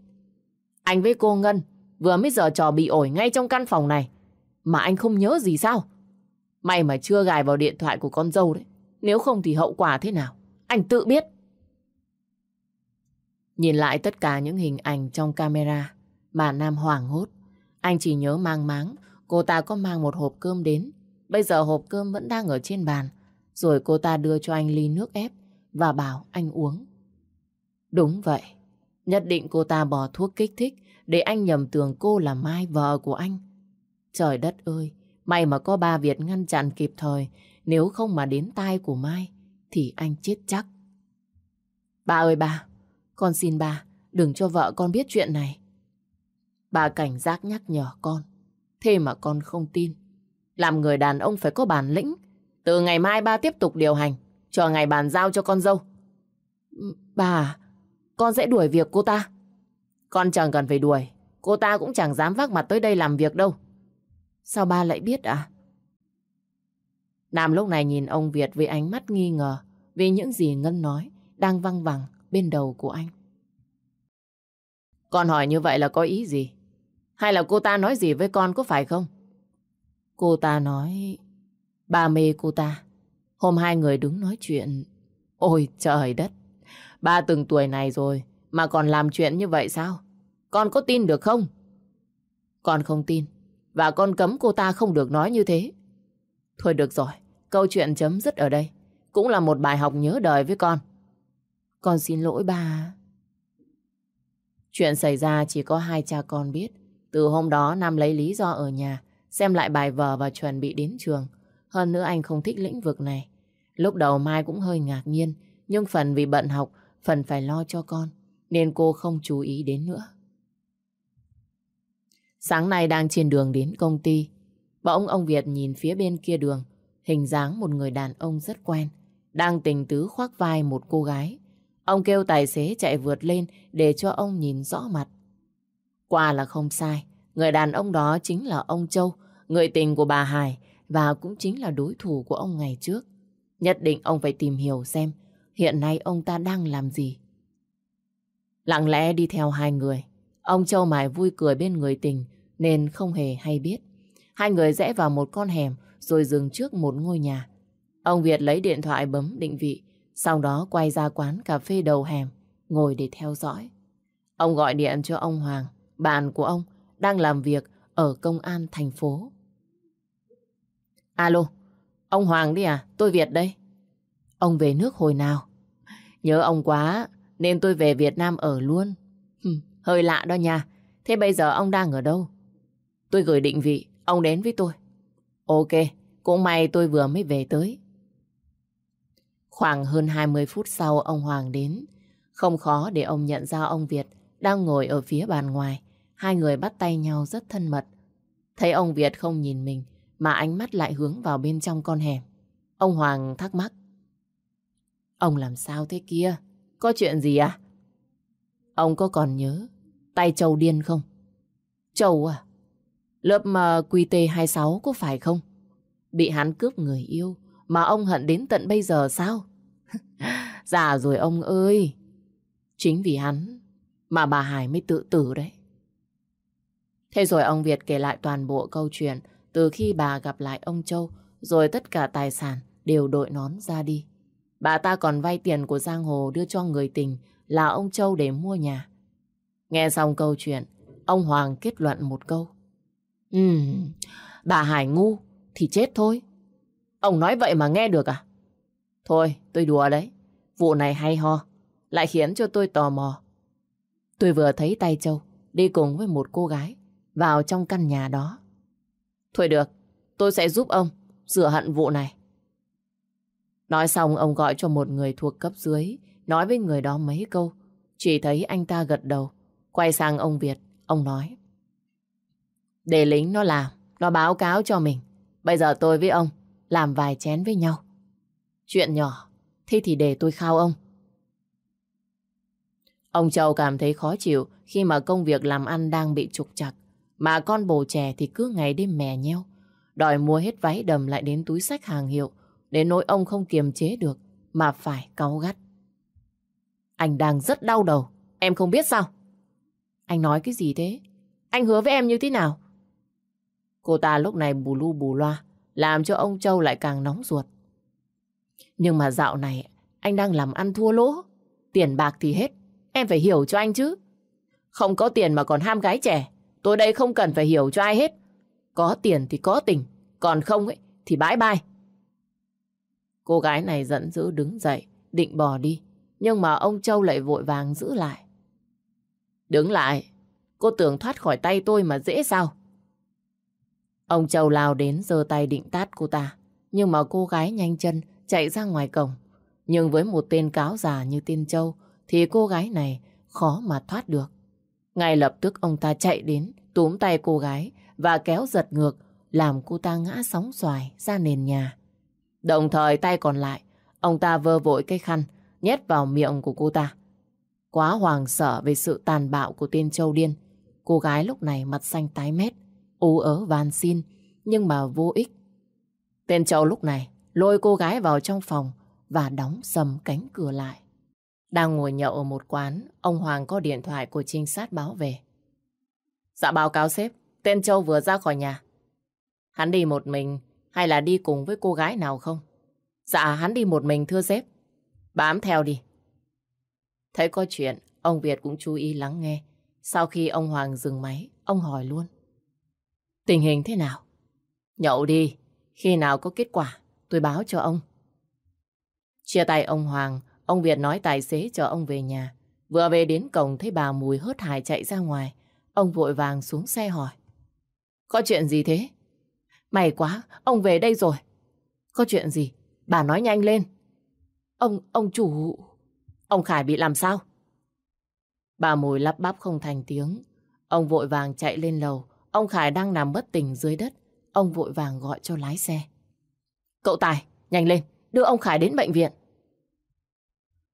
Anh với cô Ngân vừa mới giờ trò bị ổi ngay trong căn phòng này. Mà anh không nhớ gì sao? May mà chưa gài vào điện thoại của con dâu đấy. Nếu không thì hậu quả thế nào? Anh tự biết. Nhìn lại tất cả những hình ảnh trong camera, bà Nam hoảng hốt. Anh chỉ nhớ mang máng, cô ta có mang một hộp cơm đến. Bây giờ hộp cơm vẫn đang ở trên bàn. Rồi cô ta đưa cho anh ly nước ép và bảo anh uống. Đúng vậy. Nhất định cô ta bỏ thuốc kích thích để anh nhầm tưởng cô là Mai vợ của anh. Trời đất ơi, may mà có ba Việt ngăn chặn kịp thời. Nếu không mà đến tai của Mai thì anh chết chắc. Ba ơi ba, con xin ba, đừng cho vợ con biết chuyện này. Bà cảnh giác nhắc nhở con. Thế mà con không tin. Làm người đàn ông phải có bản lĩnh. Từ ngày mai ba tiếp tục điều hành. Chờ ngày bàn giao cho con dâu. Ừ, bà, con sẽ đuổi việc cô ta. Con chẳng cần phải đuổi. Cô ta cũng chẳng dám vác mặt tới đây làm việc đâu. Sao ba lại biết à? Nam lúc này nhìn ông Việt với ánh mắt nghi ngờ vì những gì Ngân nói đang văng vẳng bên đầu của anh. Con hỏi như vậy là có ý gì? Hay là cô ta nói gì với con có phải không? Cô ta nói... Ba mê cô ta. Hôm hai người đứng nói chuyện... Ôi trời đất! Ba từng tuổi này rồi mà còn làm chuyện như vậy sao? Con có tin được không? Con không tin. Và con cấm cô ta không được nói như thế. Thôi được rồi, câu chuyện chấm dứt ở đây. Cũng là một bài học nhớ đời với con. Con xin lỗi ba. Chuyện xảy ra chỉ có hai cha con biết. Từ hôm đó Nam lấy lý do ở nhà, xem lại bài vở và chuẩn bị đến trường. Hơn nữa anh không thích lĩnh vực này. Lúc đầu Mai cũng hơi ngạc nhiên, nhưng phần vì bận học, phần phải lo cho con, nên cô không chú ý đến nữa. Sáng nay đang trên đường đến công ty, bỗng ông Việt nhìn phía bên kia đường, hình dáng một người đàn ông rất quen, đang tình tứ khoác vai một cô gái. Ông kêu tài xế chạy vượt lên để cho ông nhìn rõ mặt. Qua là không sai, người đàn ông đó chính là ông Châu, người tình của bà Hải và cũng chính là đối thủ của ông ngày trước. Nhất định ông phải tìm hiểu xem hiện nay ông ta đang làm gì. Lặng lẽ đi theo hai người, ông Châu mải vui cười bên người tình nên không hề hay biết. Hai người rẽ vào một con hẻm rồi dừng trước một ngôi nhà. Ông Việt lấy điện thoại bấm định vị, sau đó quay ra quán cà phê đầu hẻm, ngồi để theo dõi. Ông gọi điện cho ông Hoàng, bạn của ông, đang làm việc ở công an thành phố. Alo, ông Hoàng đi à? Tôi Việt đây. Ông về nước hồi nào? Nhớ ông quá, nên tôi về Việt Nam ở luôn. Hừm, hơi lạ đó nha. Thế bây giờ ông đang ở đâu? Tôi gửi định vị, ông đến với tôi. Ok, cũng may tôi vừa mới về tới. Khoảng hơn 20 phút sau ông Hoàng đến. Không khó để ông nhận ra ông Việt đang ngồi ở phía bàn ngoài. Hai người bắt tay nhau rất thân mật. Thấy ông Việt không nhìn mình, mà ánh mắt lại hướng vào bên trong con hẻm. Ông Hoàng thắc mắc. Ông làm sao thế kia? Có chuyện gì à? Ông có còn nhớ tay Châu điên không? Châu à? Lớp ờ, mà QT26 có phải không? Bị hắn cướp người yêu, mà ông hận đến tận bây giờ sao? Già rồi ông ơi! Chính vì hắn mà bà Hải mới tự tử đấy. Thế rồi ông Việt kể lại toàn bộ câu chuyện từ khi bà gặp lại ông Châu rồi tất cả tài sản đều đội nón ra đi. Bà ta còn vay tiền của Giang Hồ đưa cho người tình là ông Châu để mua nhà. Nghe xong câu chuyện, ông Hoàng kết luận một câu. Ừm, bà Hải ngu thì chết thôi. Ông nói vậy mà nghe được à? Thôi, tôi đùa đấy. Vụ này hay ho. lại khiến cho tôi tò mò. Tôi vừa thấy tay Châu đi cùng với một cô gái vào trong căn nhà đó. Thôi được, tôi sẽ giúp ông rửa hận vụ này. Nói xong ông gọi cho một người thuộc cấp dưới, nói với người đó mấy câu. Chỉ thấy anh ta gật đầu, quay sang ông Việt, ông nói. Để lính nó làm, nó báo cáo cho mình. Bây giờ tôi với ông làm vài chén với nhau. Chuyện nhỏ, thế thì để tôi khao ông. Ông Châu cảm thấy khó chịu khi mà công việc làm ăn đang bị trục chặt. Mà con bồ trẻ thì cứ ngày đêm mè nheo. Đòi mua hết váy đầm lại đến túi sách hàng hiệu. Đến nỗi ông không kiềm chế được mà phải cáu gắt. Anh đang rất đau đầu. Em không biết sao? Anh nói cái gì thế? Anh hứa với em như thế nào? Cô ta lúc này bù lu bù loa, làm cho ông Châu lại càng nóng ruột. Nhưng mà dạo này anh đang làm ăn thua lỗ. Tiền bạc thì hết, em phải hiểu cho anh chứ. Không có tiền mà còn ham gái trẻ, tôi đây không cần phải hiểu cho ai hết. Có tiền thì có tình, còn không ấy thì bãi bai. Cô gái này giận dữ đứng dậy, định bỏ đi. Nhưng mà ông Châu lại vội vàng giữ lại. Đứng lại, cô tưởng thoát khỏi tay tôi mà dễ sao? Ông Châu lao đến giơ tay định tát cô ta. Nhưng mà cô gái nhanh chân chạy ra ngoài cổng. Nhưng với một tên cáo già như tên Châu thì cô gái này khó mà thoát được. Ngay lập tức ông ta chạy đến túm tay cô gái và kéo giật ngược làm cô ta ngã sóng xoài ra nền nhà. Đồng thời tay còn lại ông ta vơ vội cái khăn nhét vào miệng của cô ta. Quá hoàng sợ về sự tàn bạo của tên Châu Điên. Cô gái lúc này mặt xanh tái mét, ú ớ van xin, nhưng mà vô ích. Tên Châu lúc này lôi cô gái vào trong phòng và đóng sầm cánh cửa lại. Đang ngồi nhậu ở một quán, ông Hoàng có điện thoại của trinh sát báo về. Dạ báo cáo sếp, tên Châu vừa ra khỏi nhà. Hắn đi một mình hay là đi cùng với cô gái nào không? Dạ hắn đi một mình thưa sếp. Bám theo đi. Thấy có chuyện, ông Việt cũng chú ý lắng nghe. Sau khi ông Hoàng dừng máy, ông hỏi luôn. Tình hình thế nào? Nhậu đi, khi nào có kết quả, tôi báo cho ông. Chia tay ông Hoàng, ông Việt nói tài xế chờ ông về nhà. Vừa về đến cổng thấy bà Mùi hớt hải chạy ra ngoài. Ông vội vàng xuống xe hỏi. Có chuyện gì thế? May quá, ông về đây rồi. Có chuyện gì? Bà nói nhanh lên. Ông, ông chủ... Ông Khải bị làm sao? Bà Mùi lắp bắp không thành tiếng. Ông vội vàng chạy lên lầu. Ông Khải đang nằm bất tỉnh dưới đất. Ông vội vàng gọi cho lái xe. Cậu Tài, nhanh lên, đưa ông Khải đến bệnh viện.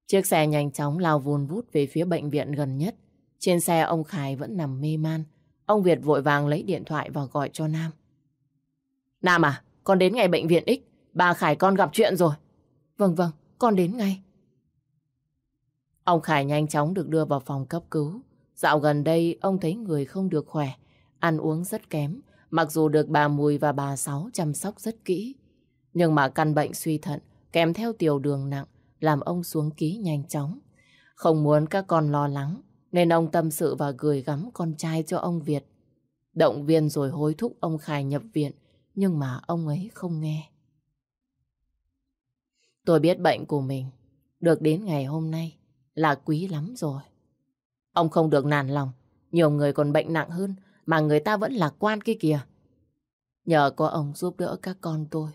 Chiếc xe nhanh chóng lao vùn vút về phía bệnh viện gần nhất. Trên xe ông Khải vẫn nằm mê man. Ông Việt vội vàng lấy điện thoại và gọi cho Nam. Nam à, con đến ngày bệnh viện X. Bà Khải con gặp chuyện rồi. Vâng vâng, con đến ngay. Ông Khải nhanh chóng được đưa vào phòng cấp cứu. Dạo gần đây ông thấy người không được khỏe, ăn uống rất kém, mặc dù được bà Mùi và bà Sáu chăm sóc rất kỹ. Nhưng mà căn bệnh suy thận kèm theo tiểu đường nặng làm ông xuống ký nhanh chóng. Không muốn các con lo lắng nên ông tâm sự và gửi gắm con trai cho ông Việt. Động viên rồi hối thúc ông Khải nhập viện nhưng mà ông ấy không nghe. Tôi biết bệnh của mình được đến ngày hôm nay là quý lắm rồi. Ông không được nản lòng, nhiều người còn bệnh nặng hơn mà người ta vẫn lạc quan kia kìa. Nhờ có ông giúp đỡ các con tôi,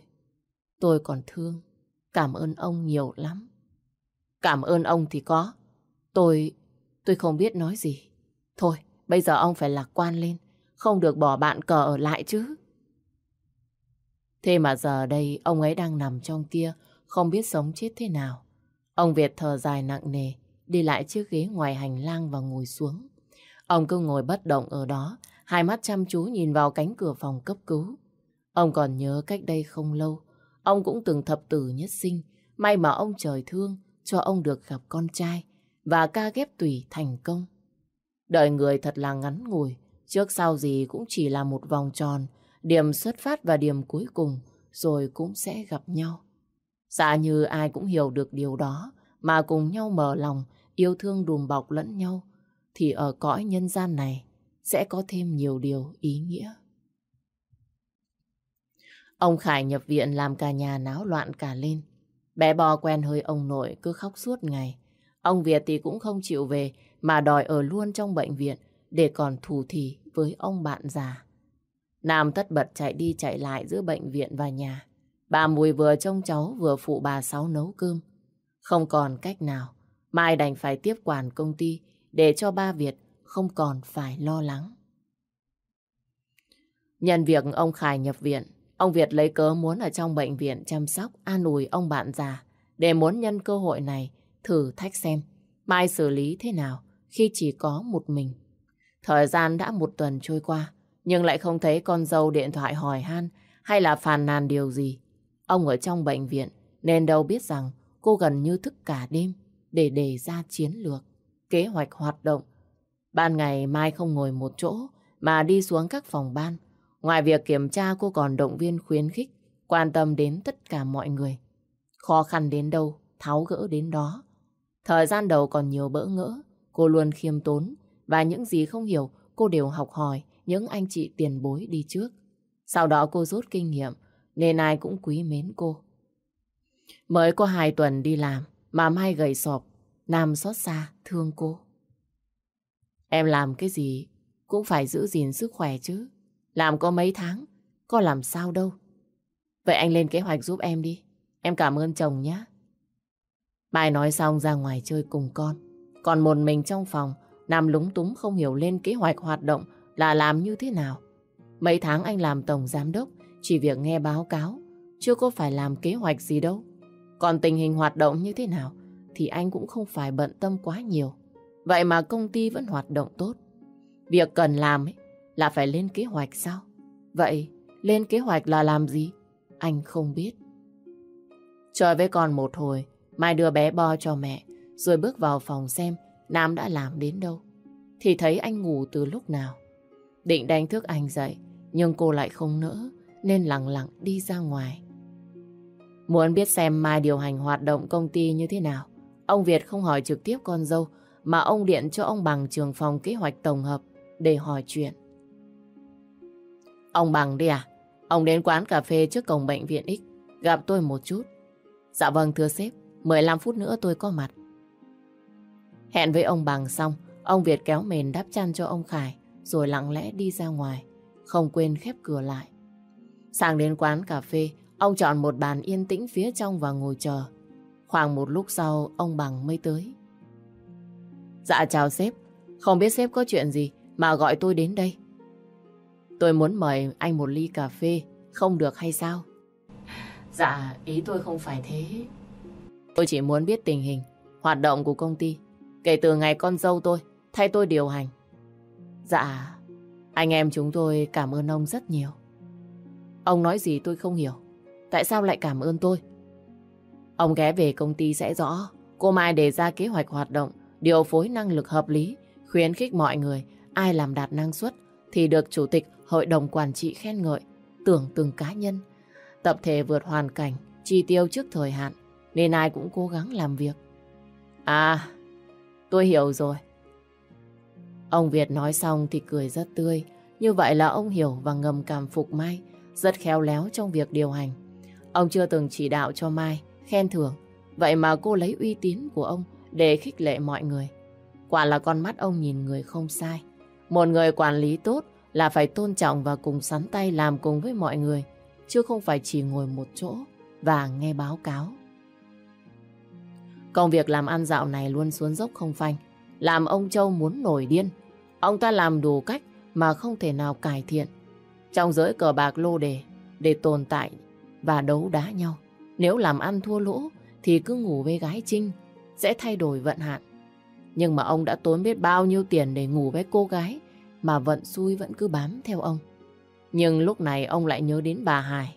tôi còn thương, cảm ơn ông nhiều lắm. Cảm ơn ông thì có, tôi, tôi không biết nói gì. Thôi, bây giờ ông phải lạc quan lên, không được bỏ bạn cờ ở lại chứ. Thế mà giờ đây ông ấy đang nằm trong kia, không biết sống chết thế nào. Ông Việt thở dài nặng nề, đi lại chiếc ghế ngoài hành lang và ngồi xuống. Ông cứ ngồi bất động ở đó, hai mắt chăm chú nhìn vào cánh cửa phòng cấp cứu. Ông còn nhớ cách đây không lâu, ông cũng từng thập tử nhất sinh, may mà ông trời thương cho ông được gặp con trai và ca ghép tủy thành công. Đời người thật là ngắn ngủi, trước sau gì cũng chỉ là một vòng tròn, điểm xuất phát và điểm cuối cùng rồi cũng sẽ gặp nhau. Dạ như ai cũng hiểu được điều đó mà cùng nhau mở lòng, yêu thương đùm bọc lẫn nhau thì ở cõi nhân gian này sẽ có thêm nhiều điều ý nghĩa. Ông Khải nhập viện làm cả nhà náo loạn cả lên. Bé bò quen hơi ông nội cứ khóc suốt ngày. Ông Việt thì cũng không chịu về mà đòi ở luôn trong bệnh viện để còn thù thì với ông bạn già. Nam tất bật chạy đi chạy lại giữa bệnh viện và nhà. Bà Mùi vừa trông cháu vừa phụ bà Sáu nấu cơm. Không còn cách nào, Mai đành phải tiếp quản công ty để cho ba Việt không còn phải lo lắng. Nhân việc ông Khải nhập viện, ông Việt lấy cớ muốn ở trong bệnh viện chăm sóc, an ủi ông bạn già để muốn nhân cơ hội này thử thách xem Mai xử lý thế nào khi chỉ có một mình. Thời gian đã một tuần trôi qua, nhưng lại không thấy con dâu điện thoại hỏi han hay là phàn nàn điều gì. Ông ở trong bệnh viện nên đâu biết rằng cô gần như thức cả đêm để đề ra chiến lược, kế hoạch hoạt động. Ban ngày Mai không ngồi một chỗ mà đi xuống các phòng ban. Ngoài việc kiểm tra cô còn động viên khuyến khích, quan tâm đến tất cả mọi người. Khó khăn đến đâu, tháo gỡ đến đó. Thời gian đầu còn nhiều bỡ ngỡ, cô luôn khiêm tốn và những gì không hiểu cô đều học hỏi những anh chị tiền bối đi trước. Sau đó cô rút kinh nghiệm nên ai cũng quý mến cô. Mới có hai tuần đi làm mà Mai gầy sọp, Nam xót xa thương cô. Em làm cái gì cũng phải giữ gìn sức khỏe chứ. Làm có mấy tháng, có làm sao đâu. Vậy anh lên kế hoạch giúp em đi. Em cảm ơn chồng nhé. Mai nói xong ra ngoài chơi cùng con. Còn một mình trong phòng, Nam lúng túng không hiểu lên kế hoạch hoạt động là làm như thế nào. Mấy tháng anh làm tổng giám đốc, chỉ việc nghe báo cáo, chưa có phải làm kế hoạch gì đâu. Còn tình hình hoạt động như thế nào thì anh cũng không phải bận tâm quá nhiều. Vậy mà công ty vẫn hoạt động tốt. Việc cần làm ấy là phải lên kế hoạch sao? Vậy lên kế hoạch là làm gì? Anh không biết. Chơi với con một hồi, Mai đưa bé bo cho mẹ, rồi bước vào phòng xem Nam đã làm đến đâu. Thì thấy anh ngủ từ lúc nào. Định đánh thức anh dậy, nhưng cô lại không nỡ, nên lặng lặng đi ra ngoài. Muốn biết xem Mai điều hành hoạt động công ty như thế nào, ông Việt không hỏi trực tiếp con dâu, mà ông điện cho ông Bằng trường phòng kế hoạch tổng hợp để hỏi chuyện. Ông Bằng đi à? Ông đến quán cà phê trước cổng bệnh viện X, gặp tôi một chút. Dạ vâng thưa sếp, 15 phút nữa tôi có mặt. Hẹn với ông Bằng xong, ông Việt kéo mền đắp chăn cho ông Khải, rồi lặng lẽ đi ra ngoài, không quên khép cửa lại. Sang đến quán cà phê, ông chọn một bàn yên tĩnh phía trong và ngồi chờ. Khoảng một lúc sau, ông Bằng mới tới. Dạ chào sếp, không biết sếp có chuyện gì mà gọi tôi đến đây. Tôi muốn mời anh một ly cà phê, không được hay sao? Dạ, ý tôi không phải thế. Tôi chỉ muốn biết tình hình, hoạt động của công ty, kể từ ngày con dâu tôi thay tôi điều hành. Dạ, anh em chúng tôi cảm ơn ông rất nhiều. Ông nói gì tôi không hiểu. Tại sao lại cảm ơn tôi? Ông ghé về công ty sẽ rõ. Cô Mai đề ra kế hoạch hoạt động, điều phối năng lực hợp lý, khuyến khích mọi người. Ai làm đạt năng suất thì được chủ tịch hội đồng quản trị khen ngợi, tưởng từng cá nhân. Tập thể vượt hoàn cảnh, chi tiêu trước thời hạn, nên ai cũng cố gắng làm việc. À, tôi hiểu rồi. Ông Việt nói xong thì cười rất tươi. Như vậy là ông hiểu và ngầm cảm phục Mai, rất khéo léo trong việc điều hành. Ông chưa từng chỉ đạo cho Mai, khen thưởng. Vậy mà cô lấy uy tín của ông để khích lệ mọi người. Quả là con mắt ông nhìn người không sai. Một người quản lý tốt là phải tôn trọng và cùng sắn tay làm cùng với mọi người, chứ không phải chỉ ngồi một chỗ và nghe báo cáo. Công việc làm ăn dạo này luôn xuống dốc không phanh, làm ông Châu muốn nổi điên. Ông ta làm đủ cách mà không thể nào cải thiện. Trong giới cờ bạc lô đề, để tồn tại và đấu đá nhau. Nếu làm ăn thua lỗ thì cứ ngủ với gái Trinh, sẽ thay đổi vận hạn. Nhưng mà ông đã tốn biết bao nhiêu tiền để ngủ với cô gái mà vận xui vẫn cứ bám theo ông. Nhưng lúc này ông lại nhớ đến bà Hải.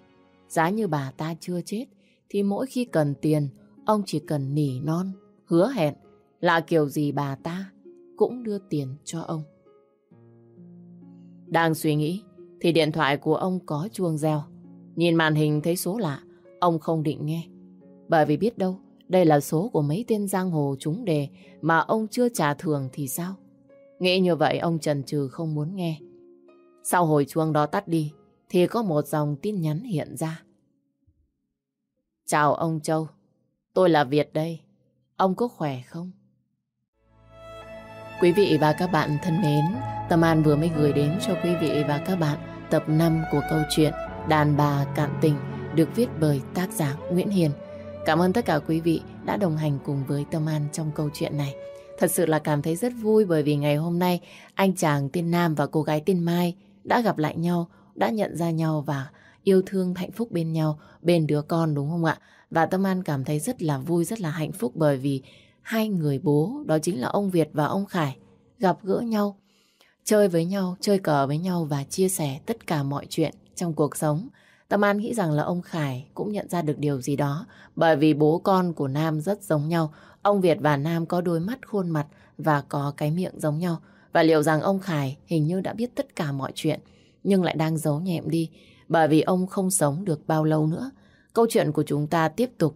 Giá như bà ta chưa chết, thì mỗi khi cần tiền, ông chỉ cần nỉ non, hứa hẹn là kiểu gì bà ta cũng đưa tiền cho ông. Đang suy nghĩ, thì điện thoại của ông có chuông reo. Nhìn màn hình thấy số lạ, ông không định nghe. Bởi vì biết đâu, đây là số của mấy tên giang hồ trúng đề mà ông chưa trả thưởng thì sao? Nghĩ như vậy ông trần trừ không muốn nghe. Sau hồi chuông đó tắt đi, thì có một dòng tin nhắn hiện ra. Chào ông Châu, tôi là Việt đây. Ông có khỏe không? Quý vị và các bạn thân mến, Tâm An vừa mới gửi đến cho quý vị và các bạn tập 5 của câu chuyện Đàn bà cạn tình được viết bởi tác giả Nguyễn Hiền. Cảm ơn tất cả quý vị đã đồng hành cùng với Tâm An trong câu chuyện này. Thật sự là cảm thấy rất vui bởi vì ngày hôm nay anh chàng tên Nam và cô gái tên Mai đã gặp lại nhau, đã nhận ra nhau và yêu thương hạnh phúc bên nhau, bên đứa con đúng không ạ? Và Tâm An cảm thấy rất là vui, rất là hạnh phúc bởi vì hai người bố, đó chính là ông Việt và ông Khải, gặp gỡ nhau, chơi với nhau, chơi cờ với nhau và chia sẻ tất cả mọi chuyện trong cuộc sống. Tâm An nghĩ rằng là ông Khải cũng nhận ra được điều gì đó bởi vì bố con của Nam rất giống nhau. Ông Việt và Nam có đôi mắt khuôn mặt và có cái miệng giống nhau. Và liệu rằng ông Khải hình như đã biết tất cả mọi chuyện, nhưng lại đang giấu nhẹm đi, bởi vì ông không sống được bao lâu nữa. Câu chuyện của chúng ta tiếp tục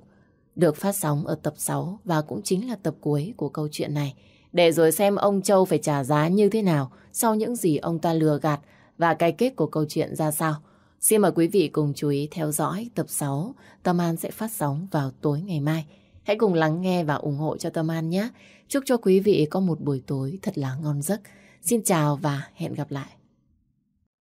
được phát sóng ở tập 6 và cũng chính là tập cuối của câu chuyện này. Để rồi xem ông Châu phải trả giá như thế nào sau những gì ông ta lừa gạt và cái kết của câu chuyện ra sao. Xin mời quý vị cùng chú ý theo dõi tập 6. Tâm An sẽ phát sóng vào tối ngày mai. Hãy cùng lắng nghe và ủng hộ cho Tâm An nhé. Chúc cho quý vị có một buổi tối thật là ngon giấc. Xin chào và hẹn gặp lại.